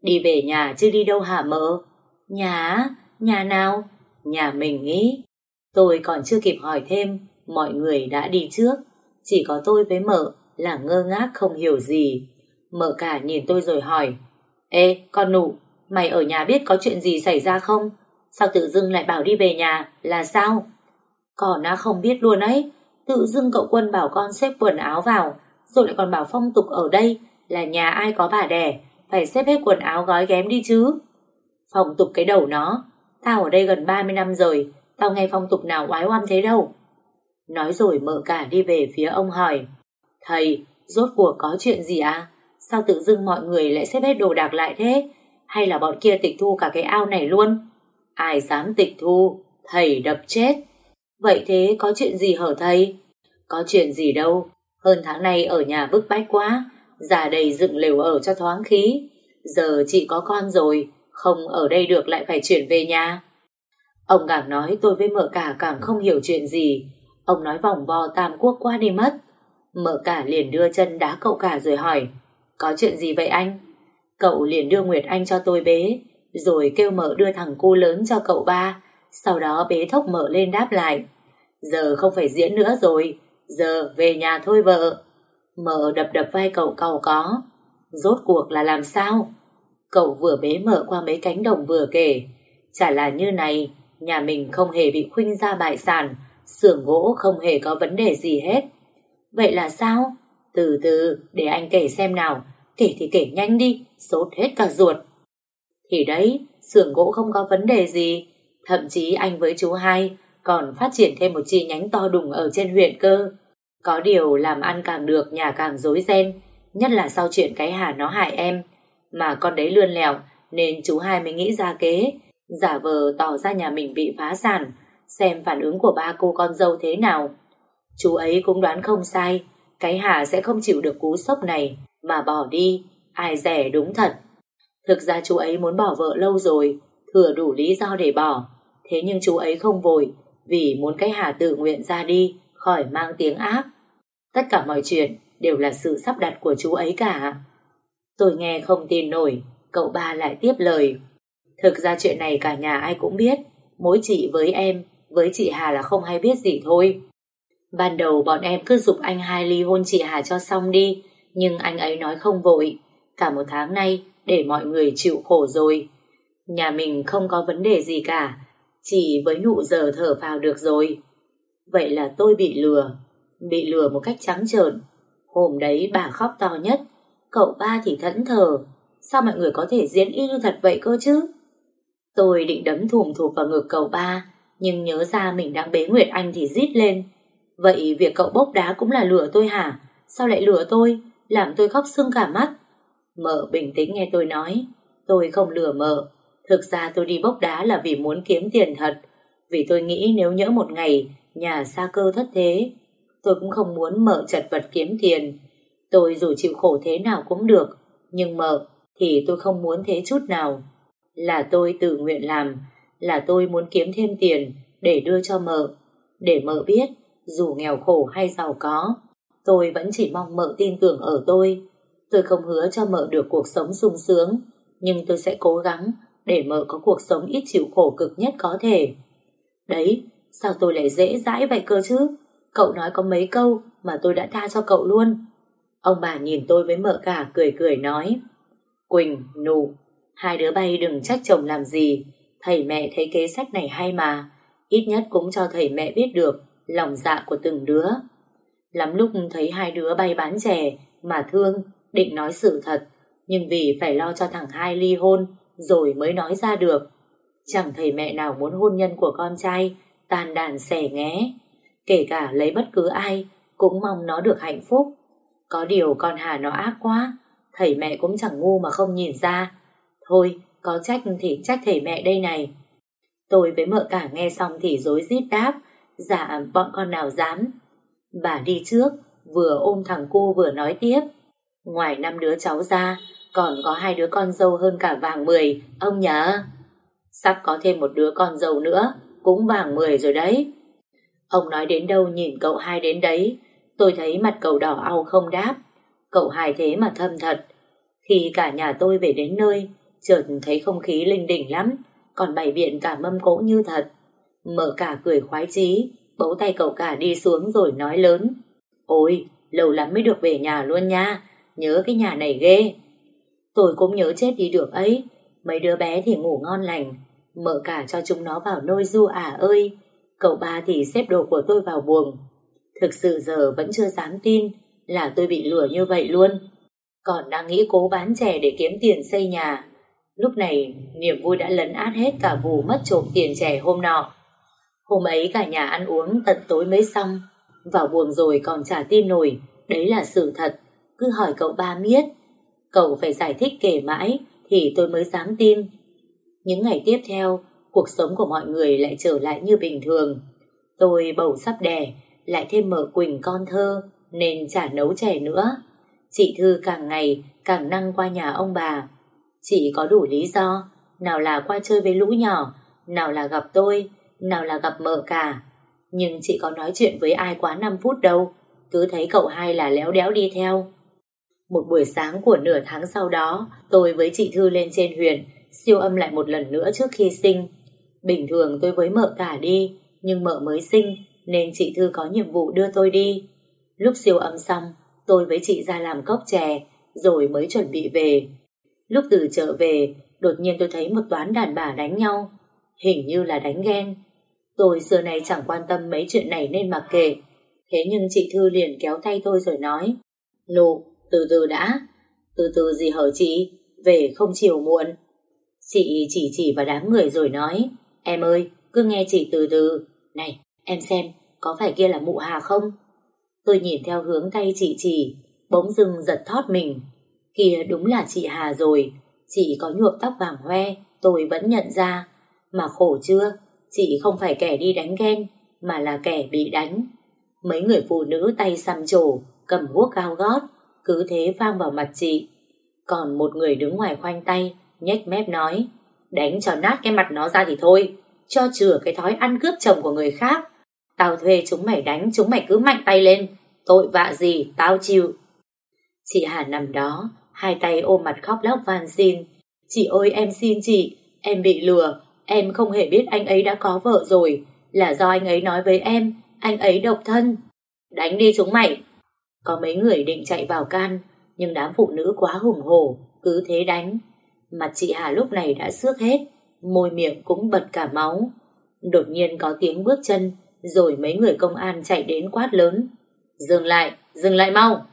Đi về nhà chứ đi đâu hả mợ? Nhà Nhà nào? Nhà mình nghĩ. Tôi còn chưa kịp hỏi thêm, mọi người đã đi trước. Chỉ có tôi với mợ là ngơ ngác không hiểu gì. Mợ cả nhìn tôi rồi hỏi. Ê, con nụ, mày ở nhà biết có chuyện gì xảy ra không? Sao tự dưng lại bảo đi về nhà, là sao? Còn nó không biết luôn ấy, tự dưng cậu quân bảo con xếp quần áo vào, rồi lại còn bảo phong tục ở đây là nhà ai có bà đẻ, phải xếp hết quần áo gói ghém đi chứ. Phong tục cái đầu nó, tao ở đây gần 30 năm rồi, tao nghe phong tục nào oái oăm thế đâu. Nói rồi mợ cả đi về phía ông hỏi, thầy, rốt cuộc có chuyện gì à? Sao tự dưng mọi người lại xếp hết đồ đạc lại thế? Hay là bọn kia tịch thu cả cái ao này luôn? Ai dám tịch thu, thầy đập chết. Vậy thế có chuyện gì hở thầy? Có chuyện gì đâu, hơn tháng nay ở nhà bức bách quá, già đầy dựng lều ở cho thoáng khí. Giờ chị có con rồi, không ở đây được lại phải chuyển về nhà. Ông càng nói tôi với mợ cả càng không hiểu chuyện gì. Ông nói vòng vo tam quốc qua đi mất. Mợ cả liền đưa chân đá cậu cả rồi hỏi, có chuyện gì vậy anh? Cậu liền đưa Nguyệt Anh cho tôi bế, rồi kêu mợ đưa thằng cu lớn cho cậu ba, sau đó bế thốc mợ lên đáp lại. Giờ không phải diễn nữa rồi, giờ về nhà thôi vợ. Mợ đập đập vai cậu cầu có. Rốt cuộc là làm sao? Cậu vừa bế mợ qua mấy cánh đồng vừa kể. Chả là như này, nhà mình không hề bị khuynh ra bại sản, xưởng gỗ không hề có vấn đề gì hết. Vậy là sao? Từ từ, để anh kể xem nào. Kể thì kể nhanh đi, sốt hết cả ruột. Thì đấy, xưởng gỗ không có vấn đề gì. Thậm chí anh với chú hai còn phát triển thêm một chi nhánh to đùng ở trên huyện cơ. Có điều làm ăn càng được nhà càng rối ren, nhất là sau chuyện cái hà nó hại em. Mà con đấy lươn lẹo, nên chú hai mới nghĩ ra kế, giả vờ tỏ ra nhà mình bị phá sản, xem phản ứng của ba cô con dâu thế nào. Chú ấy cũng đoán không sai, cái hà sẽ không chịu được cú sốc này, mà bỏ đi, ai rẻ đúng thật. Thực ra chú ấy muốn bỏ vợ lâu rồi, thừa đủ lý do để bỏ, thế nhưng chú ấy không vội, vì muốn cái hà tự nguyện ra đi, khỏi mang tiếng ác. Tất cả mọi chuyện đều là sự sắp đặt của chú ấy cả. Tôi nghe không tin nổi, cậu ba lại tiếp lời. Thực ra chuyện này cả nhà ai cũng biết, mối chị với em, với chị Hà là không hay biết gì thôi. Ban đầu bọn em cứ dục anh hai ly hôn chị Hà cho xong đi, nhưng anh ấy nói không vội. Cả một tháng nay, để mọi người chịu khổ rồi. Nhà mình không có vấn đề gì cả, chỉ với nụ giờ thở vào được rồi. Vậy là tôi bị lừa, bị lừa một cách trắng trợn. Hôm đấy bà khóc to nhất, cậu ba thì thẫn thờ. Sao mọi người có thể diễn y như thật vậy cơ chứ? Tôi định đấm thùm thụp vào ngực cậu ba, nhưng nhớ ra mình đang bế Nguyệt Anh thì rít lên. Vậy việc cậu bốc đá cũng là lừa tôi hả? Sao lại lừa tôi? Làm tôi khóc sưng cả mắt. Mợ bình tĩnh nghe tôi nói. Tôi không lừa mợ. Thực ra tôi đi bốc đá là vì muốn kiếm tiền thật. Vì tôi nghĩ nếu nhỡ một ngày nhà xa cơ thất thế, tôi cũng không muốn mợ chật vật kiếm tiền. Tôi dù chịu khổ thế nào cũng được, nhưng mợ thì tôi không muốn thế chút nào. Là tôi tự nguyện làm, là tôi muốn kiếm thêm tiền để đưa cho mợ, để mợ biết dù nghèo khổ hay giàu có, tôi vẫn chỉ mong mợ tin tưởng ở tôi. Tôi không hứa cho mợ được cuộc sống sung sướng, nhưng tôi sẽ cố gắng để mợ có cuộc sống ít chịu khổ cực nhất có thể. Đấy, sao tôi lại dễ dãi vậy cơ chứ? Cậu nói có mấy câu mà tôi đã tha cho cậu luôn. Ông bà nhìn tôi với mợ cả cười cười nói. Quỳnh, nụ, hai đứa bay đừng trách chồng làm gì. Thầy mẹ thấy kế sách này hay mà. Ít nhất cũng cho thầy mẹ biết được lòng dạ của từng đứa. Lắm lúc thấy hai đứa bay bán chè mà thương, định nói sự thật, nhưng vì phải lo cho thằng hai ly hôn rồi mới nói ra được. Chẳng thầy mẹ nào muốn hôn nhân của con trai tàn đàn xẻ nghé. Kể cả lấy bất cứ ai cũng mong nó được hạnh phúc. Có điều con Hà nó ác quá, thầy mẹ cũng chẳng ngu mà không nhìn ra. Thôi, có trách thì trách thầy mẹ đây này. Tôi với mợ cả nghe xong thì dối rít đáp, dạ bọn con nào dám. Bà đi trước, vừa ôm thằng cu vừa nói tiếp. Ngoài năm đứa cháu ra, còn có hai đứa con dâu hơn cả vàng mười, ông nhớ. Sắp có thêm một đứa con dâu nữa, cũng vàng mười rồi đấy. Ông nói đến đâu nhìn cậu hai đến đấy, tôi thấy mặt cậu đỏ au không đáp. Cậu hai thế mà thâm thật. Khi cả nhà tôi về đến nơi, chợt thấy không khí linh đỉnh lắm, còn bày biện cả mâm cỗ như thật. Mở cả cười khoái chí, bấu tay cậu cả đi xuống rồi nói lớn. Ôi, lâu lắm mới được về nhà luôn nha, nhớ cái nhà này ghê. Tôi cũng nhớ chết đi được ấy, mấy đứa bé thì ngủ ngon lành, mở cả cho chúng nó vào nôi du à ơi. Cậu ba thì xếp đồ của tôi vào buồng. Thực sự giờ vẫn chưa dám tin là tôi bị lừa như vậy luôn. Còn đang nghĩ cố bán trẻ để kiếm tiền xây nhà. Lúc này, niềm vui đã lấn át hết cả vụ mất trộm tiền trẻ hôm nọ. Hôm ấy cả nhà ăn uống tận tối mới xong. Vào buồng rồi còn trả tin nổi, đấy là sự thật. Cứ hỏi cậu ba miết. Cậu phải giải thích kể mãi thì tôi mới dám tin. Những ngày tiếp theo, cuộc sống của mọi người lại trở lại như bình thường. Tôi bầu sắp đẻ, lại thêm mở Quỳnh con thơ, nên chả nấu chè nữa. Chị Thư càng ngày càng năng qua nhà ông bà. Chị có đủ lý do, nào là qua chơi với lũ nhỏ, nào là gặp tôi, nào là gặp mợ cả. Nhưng chị có nói chuyện với ai quá 5 phút đâu, cứ thấy cậu hai là léo đéo đi theo. Một buổi sáng của nửa tháng sau đó, tôi với chị Thư lên trên huyện, siêu âm lại một lần nữa trước khi sinh. Bình thường tôi với mợ cả đi, nhưng mợ mới sinh, nên chị Thư có nhiệm vụ đưa tôi đi. Lúc siêu âm xong, tôi với chị ra làm cốc chè, rồi mới chuẩn bị về. Lúc từ chợ về, đột nhiên tôi thấy một toán đàn bà đánh nhau. Hình như là đánh ghen. Tôi xưa này chẳng quan tâm mấy chuyện này nên mặc kệ. Thế nhưng chị Thư liền kéo tay tôi rồi nói Nụ, từ từ đã. Từ từ gì hở chị? Về không chiều muộn. Chị chỉ chỉ vào đám người rồi nói Em ơi, cứ nghe chị từ từ Này, em xem, có phải kia là mụ Hà không? Tôi nhìn theo hướng tay chị chỉ Bỗng dưng giật thót mình Kia đúng là chị Hà rồi Chị có nhuộm tóc vàng hoe Tôi vẫn nhận ra Mà khổ chưa, chị không phải kẻ đi đánh ghen Mà là kẻ bị đánh Mấy người phụ nữ tay xăm trổ Cầm guốc cao gót cứ thế vang vào mặt chị. Còn một người đứng ngoài khoanh tay, nhếch mép nói, đánh cho nát cái mặt nó ra thì thôi, cho chừa cái thói ăn cướp chồng của người khác. Tao thuê chúng mày đánh, chúng mày cứ mạnh tay lên, tội vạ gì, tao chịu. Chị Hà nằm đó, hai tay ôm mặt khóc lóc van xin. Chị ơi, em xin chị, em bị lừa, em không hề biết anh ấy đã có vợ rồi, là do anh ấy nói với em, anh ấy độc thân. Đánh đi chúng mày có mấy người định chạy vào can nhưng đám phụ nữ quá hùng hổ cứ thế đánh Mặt chị Hà lúc này đã xước hết, môi miệng cũng bật cả máu. Đột nhiên có tiếng bước chân, rồi mấy người công an chạy đến quát lớn. Dừng lại, dừng lại mau!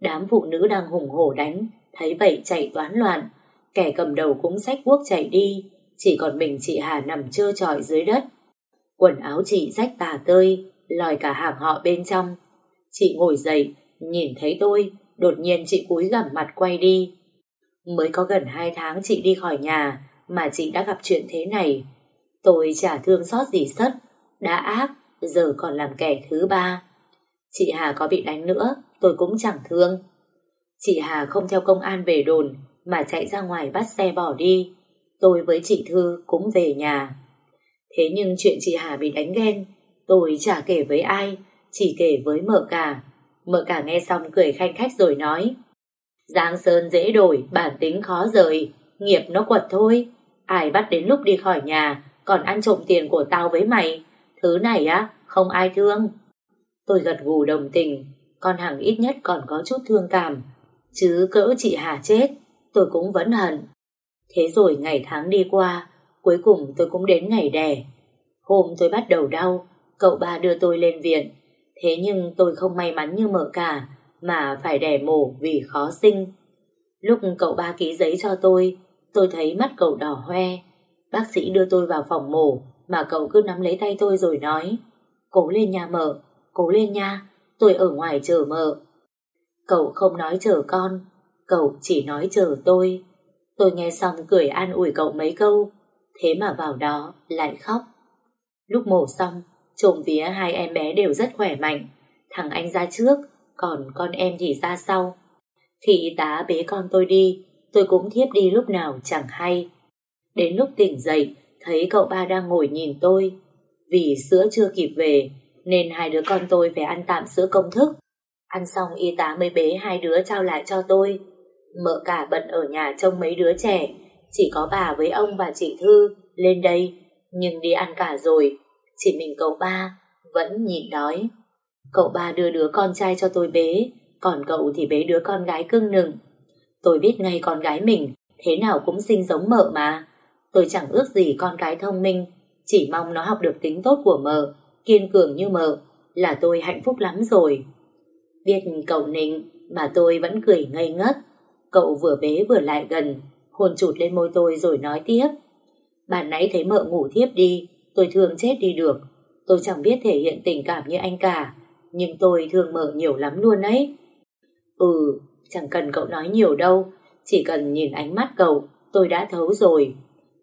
Đám phụ nữ đang hùng hổ đánh, thấy vậy chạy toán loạn. Kẻ cầm đầu cũng xách quốc chạy đi, chỉ còn mình chị Hà nằm trơ trọi dưới đất. Quần áo chị rách tà tơi, lòi cả hàng họ bên trong. Chị ngồi dậy, nhìn thấy tôi, đột nhiên chị cúi gằm mặt quay đi. Mới có gần hai tháng chị đi khỏi nhà mà chị đã gặp chuyện thế này. Tôi chả thương xót gì sất, đã ác, giờ còn làm kẻ thứ ba. Chị Hà có bị đánh nữa, tôi cũng chẳng thương. Chị Hà không theo công an về đồn mà chạy ra ngoài bắt xe bỏ đi. Tôi với chị Thư cũng về nhà. Thế nhưng chuyện chị Hà bị đánh ghen, tôi chả kể với ai, chỉ kể với mợ cả. Mợ cả nghe xong cười khanh khách rồi nói Giang Sơn dễ đổi, bản tính khó rời, nghiệp nó quật thôi. Ai bắt đến lúc đi khỏi nhà, còn ăn trộm tiền của tao với mày. Thứ này á, không ai thương. Tôi gật gù đồng tình, con hàng ít nhất còn có chút thương cảm. Chứ cỡ chị Hà chết, tôi cũng vẫn hận. Thế rồi ngày tháng đi qua, cuối cùng tôi cũng đến ngày đẻ. Hôm tôi bắt đầu đau, cậu ba đưa tôi lên viện. Thế nhưng tôi không may mắn như mợ cả, mà phải đẻ mổ vì khó sinh. Lúc cậu ba ký giấy cho tôi, tôi thấy mắt cậu đỏ hoe. Bác sĩ đưa tôi vào phòng mổ, mà cậu cứ nắm lấy tay tôi rồi nói, cố lên nha mợ, cố lên nha, tôi ở ngoài chờ mợ. Cậu không nói chờ con, cậu chỉ nói chờ tôi. Tôi nghe xong cười an ủi cậu mấy câu, thế mà vào đó lại khóc. Lúc mổ xong, trộm vía hai em bé đều rất khỏe mạnh. Thằng anh ra trước, còn con em thì ra sau. Khi y tá bế con tôi đi, tôi cũng thiếp đi lúc nào chẳng hay. Đến lúc tỉnh dậy, thấy cậu ba đang ngồi nhìn tôi. Vì sữa chưa kịp về, nên hai đứa con tôi phải ăn tạm sữa công thức. Ăn xong y tá mới bế hai đứa trao lại cho tôi. Mợ cả bận ở nhà trông mấy đứa trẻ, chỉ có bà với ông và chị Thư lên đây, nhưng đi ăn cả rồi, chỉ mình cậu ba vẫn nhịn đói. Cậu ba đưa đứa con trai cho tôi bế, còn cậu thì bế đứa con gái cưng nừng. Tôi biết ngay con gái mình, thế nào cũng sinh giống mợ mà. Tôi chẳng ước gì con cái thông minh, chỉ mong nó học được tính tốt của mợ, kiên cường như mợ, là tôi hạnh phúc lắm rồi. Biết cậu nịnh mà tôi vẫn cười ngây ngất. Cậu vừa bế vừa lại gần, hôn chụt lên môi tôi rồi nói tiếp. Bạn nãy thấy mợ ngủ thiếp đi, tôi thương chết đi được. Tôi chẳng biết thể hiện tình cảm như anh cả, nhưng tôi thương mở nhiều lắm luôn ấy. Ừ, chẳng cần cậu nói nhiều đâu, chỉ cần nhìn ánh mắt cậu, tôi đã thấu rồi.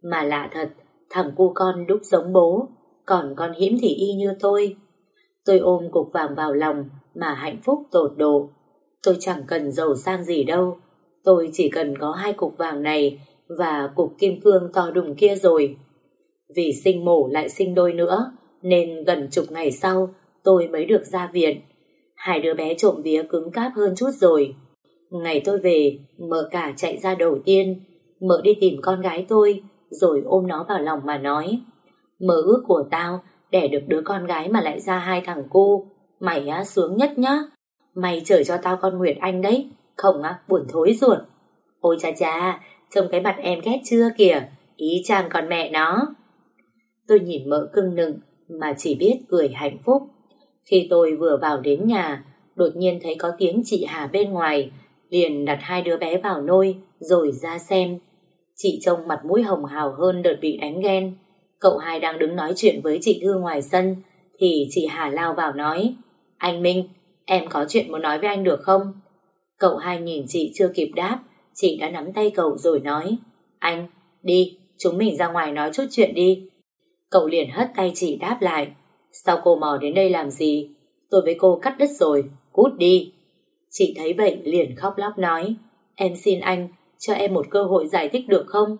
Mà lạ thật, thằng cu con đúc giống bố, còn con hiếm thì y như tôi. Tôi ôm cục vàng vào lòng mà hạnh phúc tột độ. Tôi chẳng cần giàu sang gì đâu, tôi chỉ cần có hai cục vàng này và cục kim cương to đùng kia rồi. Vì sinh mổ lại sinh đôi nữa, nên gần chục ngày sau tôi mới được ra viện. Hai đứa bé trộm vía cứng cáp hơn chút rồi. Ngày tôi về, mợ cả chạy ra đầu tiên, mợ đi tìm con gái tôi, rồi ôm nó vào lòng mà nói. Mơ ước của tao, đẻ được đứa con gái mà lại ra hai thằng cô, mày á sướng nhất nhá. Mày chở cho tao con Nguyệt Anh đấy, không á, buồn thối ruột. Ôi cha cha, trông cái mặt em ghét chưa kìa, ý chàng con mẹ nó. Tôi nhìn mỡ cưng nựng, mà chỉ biết cười hạnh phúc. Khi tôi vừa vào đến nhà, đột nhiên thấy có tiếng chị Hà bên ngoài, liền đặt hai đứa bé vào nôi, rồi ra xem. Chị trông mặt mũi hồng hào hơn đợt bị đánh ghen. Cậu hai đang đứng nói chuyện với chị Thư ngoài sân, thì chị Hà lao vào nói, Anh Minh, em có chuyện muốn nói với anh được không? Cậu hai nhìn chị chưa kịp đáp, chị đã nắm tay cậu rồi nói, Anh, đi, chúng mình ra ngoài nói chút chuyện đi. Cậu liền hất tay chị đáp lại, Sao cô mò đến đây làm gì? Tôi với cô cắt đứt rồi, cút đi. Chị thấy vậy liền khóc lóc nói, em xin anh, cho em một cơ hội giải thích được không?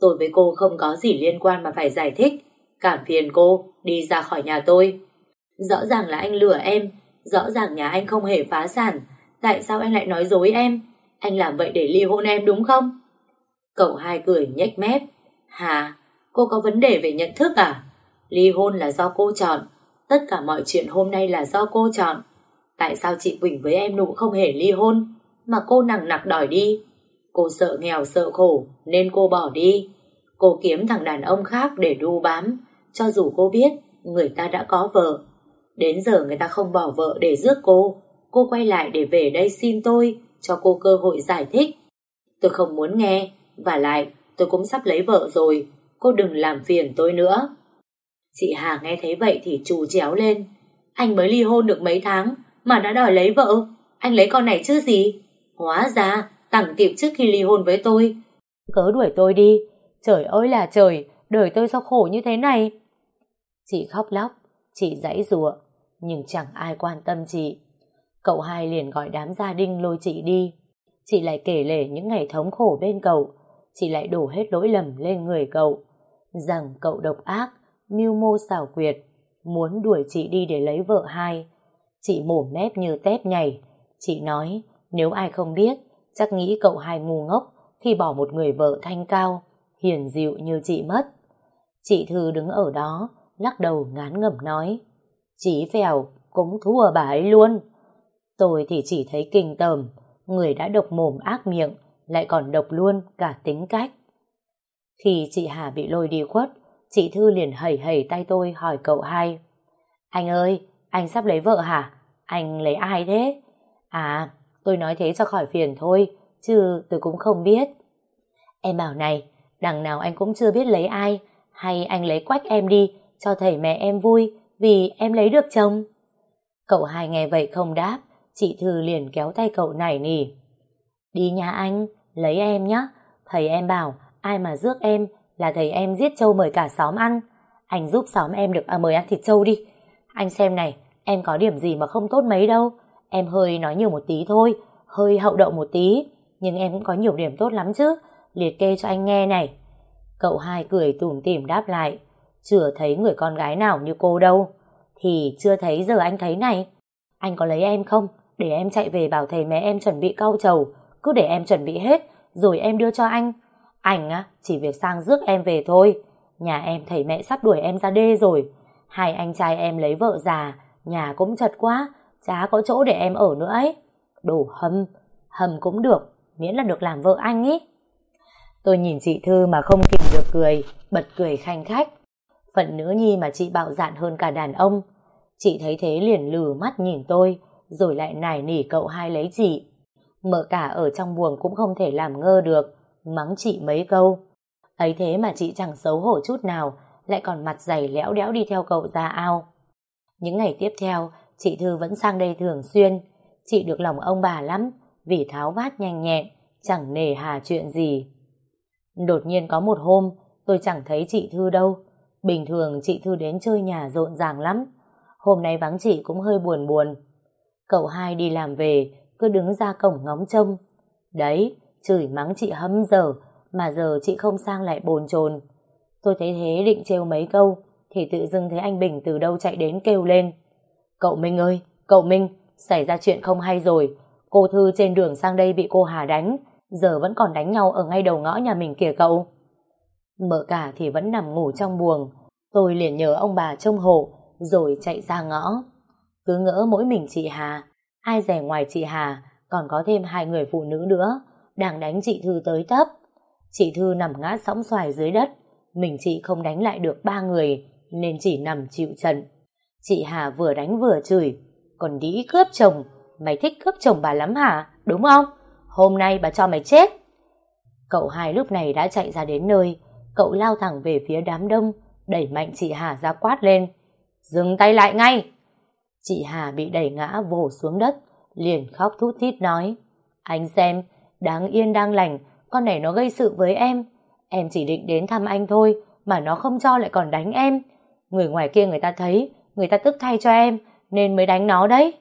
Tôi với cô không có gì liên quan mà phải giải thích. Cảm phiền cô, đi ra khỏi nhà tôi. Rõ ràng là anh lừa em, rõ ràng nhà anh không hề phá sản. Tại sao anh lại nói dối em? Anh làm vậy để ly hôn em đúng không? Cậu hai cười nhếch mép. Hà, cô có vấn đề về nhận thức à? Ly hôn là do cô chọn. Tất cả mọi chuyện hôm nay là do cô chọn. Tại sao chị Quỳnh với em nụ không hề ly hôn, mà cô nặng nặc đòi đi? Cô sợ nghèo sợ khổ, nên cô bỏ đi. Cô kiếm thằng đàn ông khác để đu bám, cho dù cô biết người ta đã có vợ. Đến giờ người ta không bỏ vợ để rước cô, cô quay lại để về đây xin tôi, cho cô cơ hội giải thích. Tôi không muốn nghe, và lại tôi cũng sắp lấy vợ rồi, cô đừng làm phiền tôi nữa. Chị Hà nghe thấy vậy thì trù chéo lên. anh mới ly hôn được mấy tháng mà đã đòi lấy vợ. Anh lấy con này chứ gì? Hóa ra, tặng kịp trước khi ly hôn với tôi. Cớ đuổi tôi đi. Trời ơi là trời, đời tôi sao khổ như thế này. Chị khóc lóc, chị dãy rụa, nhưng chẳng ai quan tâm chị. Cậu hai liền gọi đám gia đình lôi chị đi. Chị lại kể lể những ngày thống khổ bên cậu. Chị lại đổ hết lỗi lầm lên người cậu. Rằng cậu độc ác, mưu mô xảo quyệt, muốn đuổi chị đi để lấy vợ hai. Chị mổ mép như tép nhảy. Chị nói, nếu ai không biết, chắc nghĩ cậu hai ngu ngốc khi bỏ một người vợ thanh cao, hiền dịu như chị mất. Chị Thư đứng ở đó, lắc đầu ngán ngẩm nói, Chí phèo, cũng thua bà ấy luôn. Tôi thì chỉ thấy kinh tởm, người đã độc mồm ác miệng, lại còn độc luôn cả tính cách. Khi chị Hà bị lôi đi khuất, chị Thư liền hẩy hẩy tay tôi hỏi cậu hai. Anh ơi, anh sắp lấy vợ hả? Anh lấy ai thế? À, tôi nói thế cho khỏi phiền thôi, chứ tôi cũng không biết. Em bảo này, đằng nào anh cũng chưa biết lấy ai, hay anh lấy quách em đi, cho thầy mẹ em vui, vì em lấy được chồng. Cậu hai nghe vậy không đáp, chị Thư liền kéo tay cậu nảy nỉ. Đi nhà anh, lấy em nhé, thầy em bảo ai mà rước em là thầy em giết trâu mời cả xóm ăn. Anh giúp xóm em được à, mời ăn thịt trâu đi. Anh xem này, em có điểm gì mà không tốt mấy đâu. Em hơi nói nhiều một tí thôi, hơi hậu đậu một tí, nhưng em cũng có nhiều điểm tốt lắm chứ. Liệt kê cho anh nghe này. Cậu hai cười tủm tỉm đáp lại. Chưa thấy người con gái nào như cô đâu. Thì chưa thấy giờ anh thấy này. Anh có lấy em không? Để em chạy về bảo thầy mẹ em chuẩn bị cau trầu. Cứ để em chuẩn bị hết, rồi em đưa cho anh. Anh á, chỉ việc sang rước em về thôi. Nhà em thầy mẹ sắp đuổi em ra đê rồi. Hai anh trai em lấy vợ già, nhà cũng chật quá, chả có chỗ để em ở nữa ấy. Đồ hâm, hâm cũng được, miễn là được làm vợ anh ý. Tôi nhìn chị Thư mà không kìm được cười, bật cười khanh khách. Phận nữ nhi mà chị bạo dạn hơn cả đàn ông. Chị thấy thế liền lừ mắt nhìn tôi, rồi lại nài nỉ cậu hai lấy chị. Mợ cả ở trong buồng cũng không thể làm ngơ được, mắng chị mấy câu. Ấy thế mà chị chẳng xấu hổ chút nào, lại còn mặt dày lẽo đẽo đi theo cậu ra ao. Những ngày tiếp theo, chị Thư vẫn sang đây thường xuyên. Chị được lòng ông bà lắm, vì tháo vát nhanh nhẹn, chẳng nề hà chuyện gì. Đột nhiên có một hôm, tôi chẳng thấy chị Thư đâu. Bình thường chị Thư đến chơi nhà rộn ràng lắm. Hôm nay vắng chị cũng hơi buồn buồn. Cậu hai đi làm về, cứ đứng ra cổng ngóng trông. Đấy, chửi mắng chị hâm giờ, mà giờ chị không sang lại bồn chồn. Tôi thấy thế định trêu mấy câu, thì tự dưng thấy anh Bình từ đâu chạy đến kêu lên. Cậu Minh ơi, cậu Minh, xảy ra chuyện không hay rồi. Cô Thư trên đường sang đây bị cô Hà đánh, giờ vẫn còn đánh nhau ở ngay đầu ngõ nhà mình kìa cậu. Mợ cả thì vẫn nằm ngủ trong buồng, tôi liền nhờ ông bà trông hộ, rồi chạy ra ngõ. Cứ ngỡ mỗi mình chị Hà, ai rẻ ngoài chị Hà, còn có thêm hai người phụ nữ nữa, đang đánh chị Thư tới tấp. Chị Thư nằm ngã sóng xoài dưới đất, mình chị không đánh lại được ba người, nên chỉ nằm chịu trận. Chị Hà vừa đánh vừa chửi, còn đĩ cướp chồng, mày thích cướp chồng bà lắm hả, đúng không? Hôm nay bà cho mày chết. Cậu hai lúc này đã chạy ra đến nơi, cậu lao thẳng về phía đám đông, đẩy mạnh chị Hà ra quát lên. Dừng tay lại ngay! Chị Hà bị đẩy ngã vồ xuống đất, liền khóc thút thít nói. Anh xem, đáng yên đang lành, con này nó gây sự với em. Em chỉ định đến thăm anh thôi, mà nó không cho lại còn đánh em. Người ngoài kia người ta thấy, người ta tức thay cho em, nên mới đánh nó đấy.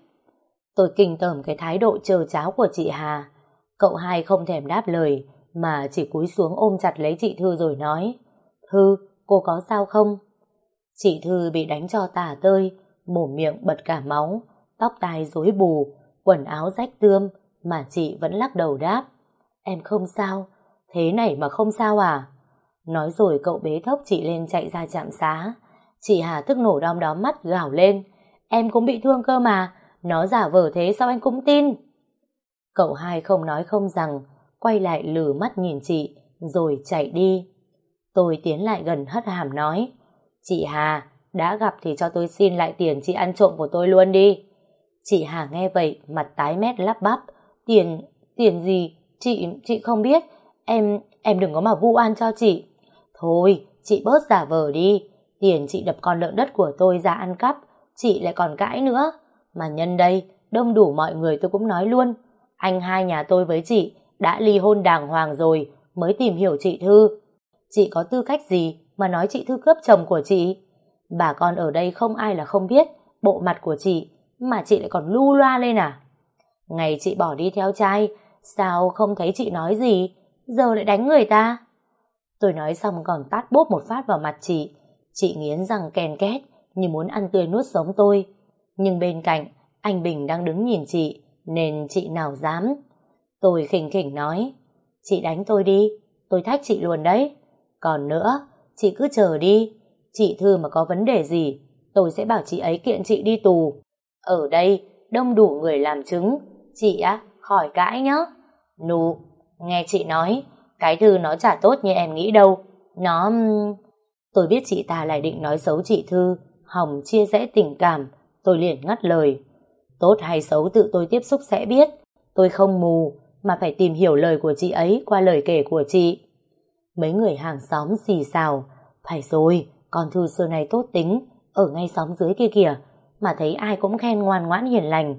Tôi kinh tởm cái thái độ trơ cháo của chị Hà. Cậu hai không thèm đáp lời, mà chỉ cúi xuống ôm chặt lấy chị Thư rồi nói. Thư, cô có sao không? Chị Thư bị đánh cho tả tơi, mồm miệng bật cả máu, tóc tai rối bù, quần áo rách tươm, mà chị vẫn lắc đầu đáp. Em không sao, thế này mà không sao à? Nói rồi cậu bế thốc chị lên chạy ra trạm xá. Chị Hà tức nổ đom đóm mắt gào lên. Em cũng bị thương cơ mà, nó giả vờ thế sao anh cũng tin? Cậu hai không nói không rằng, quay lại lử mắt nhìn chị, rồi chạy đi. Tôi tiến lại gần hất hàm nói, Chị Hà, đã gặp thì cho tôi xin lại tiền chị ăn trộm của tôi luôn đi. Chị Hà nghe vậy, mặt tái mét lắp bắp. Tiền, tiền gì? Chị, chị không biết. Em, em đừng có mà vu oan cho chị. Thôi, chị bớt giả vờ đi. Tiền chị đập con lợn đất của tôi ra ăn cắp, chị lại còn cãi nữa. Mà nhân đây, đông đủ mọi người tôi cũng nói luôn. Anh hai nhà tôi với chị đã ly hôn đàng hoàng rồi mới tìm hiểu chị Thư. Chị có tư cách gì mà nói chị Thư cướp chồng của chị? Bà con ở đây không ai là không biết bộ mặt của chị mà chị lại còn lu loa lên à? Ngày chị bỏ đi theo trai, sao không thấy chị nói gì, giờ lại đánh người ta? Tôi nói xong còn tát bốp một phát vào mặt chị. Chị nghiến răng kèn két như muốn ăn tươi nuốt sống tôi. Nhưng bên cạnh, anh Bình đang đứng nhìn chị, nên chị nào dám. Tôi khỉnh khỉnh nói, chị đánh tôi đi, tôi thách chị luôn đấy. Còn nữa, chị cứ chờ đi, chị Thư mà có vấn đề gì, tôi sẽ bảo chị ấy kiện chị đi tù. Ở đây, đông đủ người làm chứng, chị á, khỏi cãi nhá. Nụ, nghe chị nói, cái Thư nó chả tốt như em nghĩ đâu. Nó... Tôi biết chị ta lại định nói xấu chị Thư, hỏng chia rẽ tình cảm, tôi liền ngắt lời. Tốt hay xấu tự tôi tiếp xúc sẽ biết. Tôi không mù, mà phải tìm hiểu lời của chị ấy qua lời kể của chị. Mấy người hàng xóm xì xào. Phải rồi, con Thư xưa này tốt tính, ở ngay xóm dưới kia kìa, mà thấy ai cũng khen ngoan ngoãn hiền lành.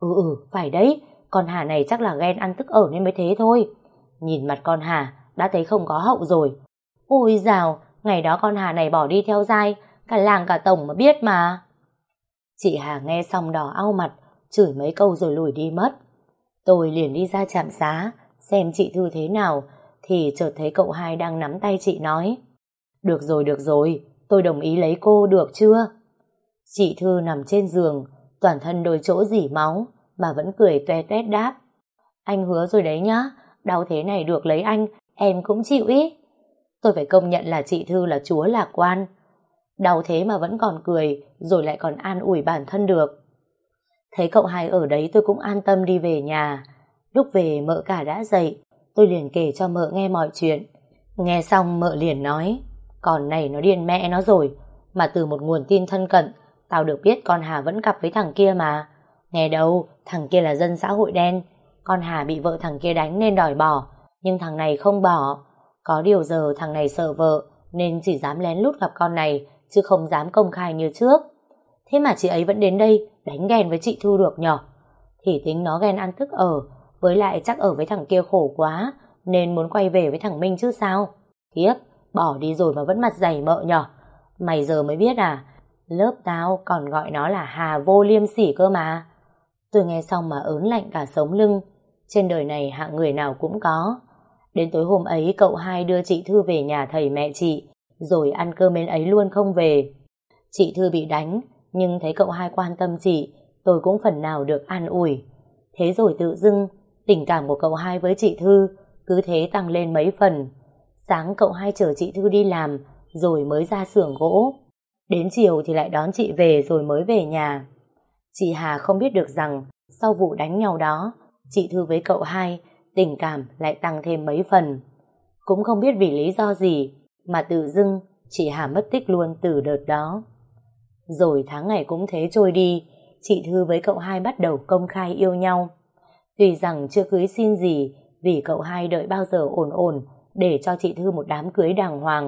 Ừ ừ, phải đấy, con Hà này chắc là ghen ăn tức ở nên mới thế thôi. Nhìn mặt con Hà, đã thấy không có hậu rồi. Ôi dào, ngày đó con Hà này bỏ đi theo dai, cả làng cả tổng mà biết mà. Chị Hà nghe xong đỏ ao mặt, chửi mấy câu rồi lùi đi mất. Tôi liền đi ra trạm xá, xem chị Thư thế nào, thì chợt thấy cậu hai đang nắm tay chị nói. Được rồi, được rồi, tôi đồng ý lấy cô, được chưa? Chị Thư nằm trên giường, toàn thân đôi chỗ dỉ máu, mà vẫn cười toe toét đáp. Anh hứa rồi đấy nhá, đau thế này được lấy anh, em cũng chịu ý. Tôi phải công nhận là chị Thư là chúa lạc quan. Đau thế mà vẫn còn cười, rồi lại còn an ủi bản thân được. Thấy cậu hai ở đấy tôi cũng an tâm đi về nhà. Lúc về mợ cả đã dậy, tôi liền kể cho mợ nghe mọi chuyện. Nghe xong mợ liền nói, còn này nó điên mẹ nó rồi, mà từ một nguồn tin thân cận, tao được biết con Hà vẫn cặp với thằng kia mà. Nghe đâu, thằng kia là dân xã hội đen, con Hà bị vợ thằng kia đánh nên đòi bỏ, nhưng thằng này không bỏ. Có điều giờ thằng này sợ vợ, nên chỉ dám lén lút gặp con này, chứ không dám công khai như trước. Thế mà chị ấy vẫn đến đây đánh ghen với chị Thu được nhở? Thì tính nó ghen ăn thức ở, với lại chắc ở với thằng kia khổ quá, nên muốn quay về với thằng Minh chứ sao? Kiếp, bỏ đi rồi mà vẫn mặt dày mợ nhở? Mày giờ mới biết à? Lớp tao còn gọi nó là Hà vô liêm sỉ cơ mà. Tôi nghe xong mà ớn lạnh cả sống lưng. Trên đời này hạng người nào cũng có. Đến tối hôm ấy cậu hai đưa chị Thư về nhà thầy mẹ chị, rồi ăn cơm bên ấy luôn không về. Chị Thư bị đánh, nhưng thấy cậu hai quan tâm chị, tôi cũng phần nào được an ủi. Thế rồi tự dưng, tình cảm của cậu hai với chị Thư cứ thế tăng lên mấy phần. Sáng cậu hai chở chị Thư đi làm, rồi mới ra xưởng gỗ. Đến chiều thì lại đón chị về rồi mới về nhà. Chị Hà không biết được rằng, sau vụ đánh nhau đó, chị Thư với cậu hai, tình cảm lại tăng thêm mấy phần. Cũng không biết vì lý do gì, mà tự dưng chị Hà mất tích luôn từ đợt đó. Rồi tháng ngày cũng thế trôi đi, chị Thư với cậu hai bắt đầu công khai yêu nhau. Tuy rằng chưa cưới xin gì, vì cậu hai đợi bao giờ ổn ổn để cho chị Thư một đám cưới đàng hoàng.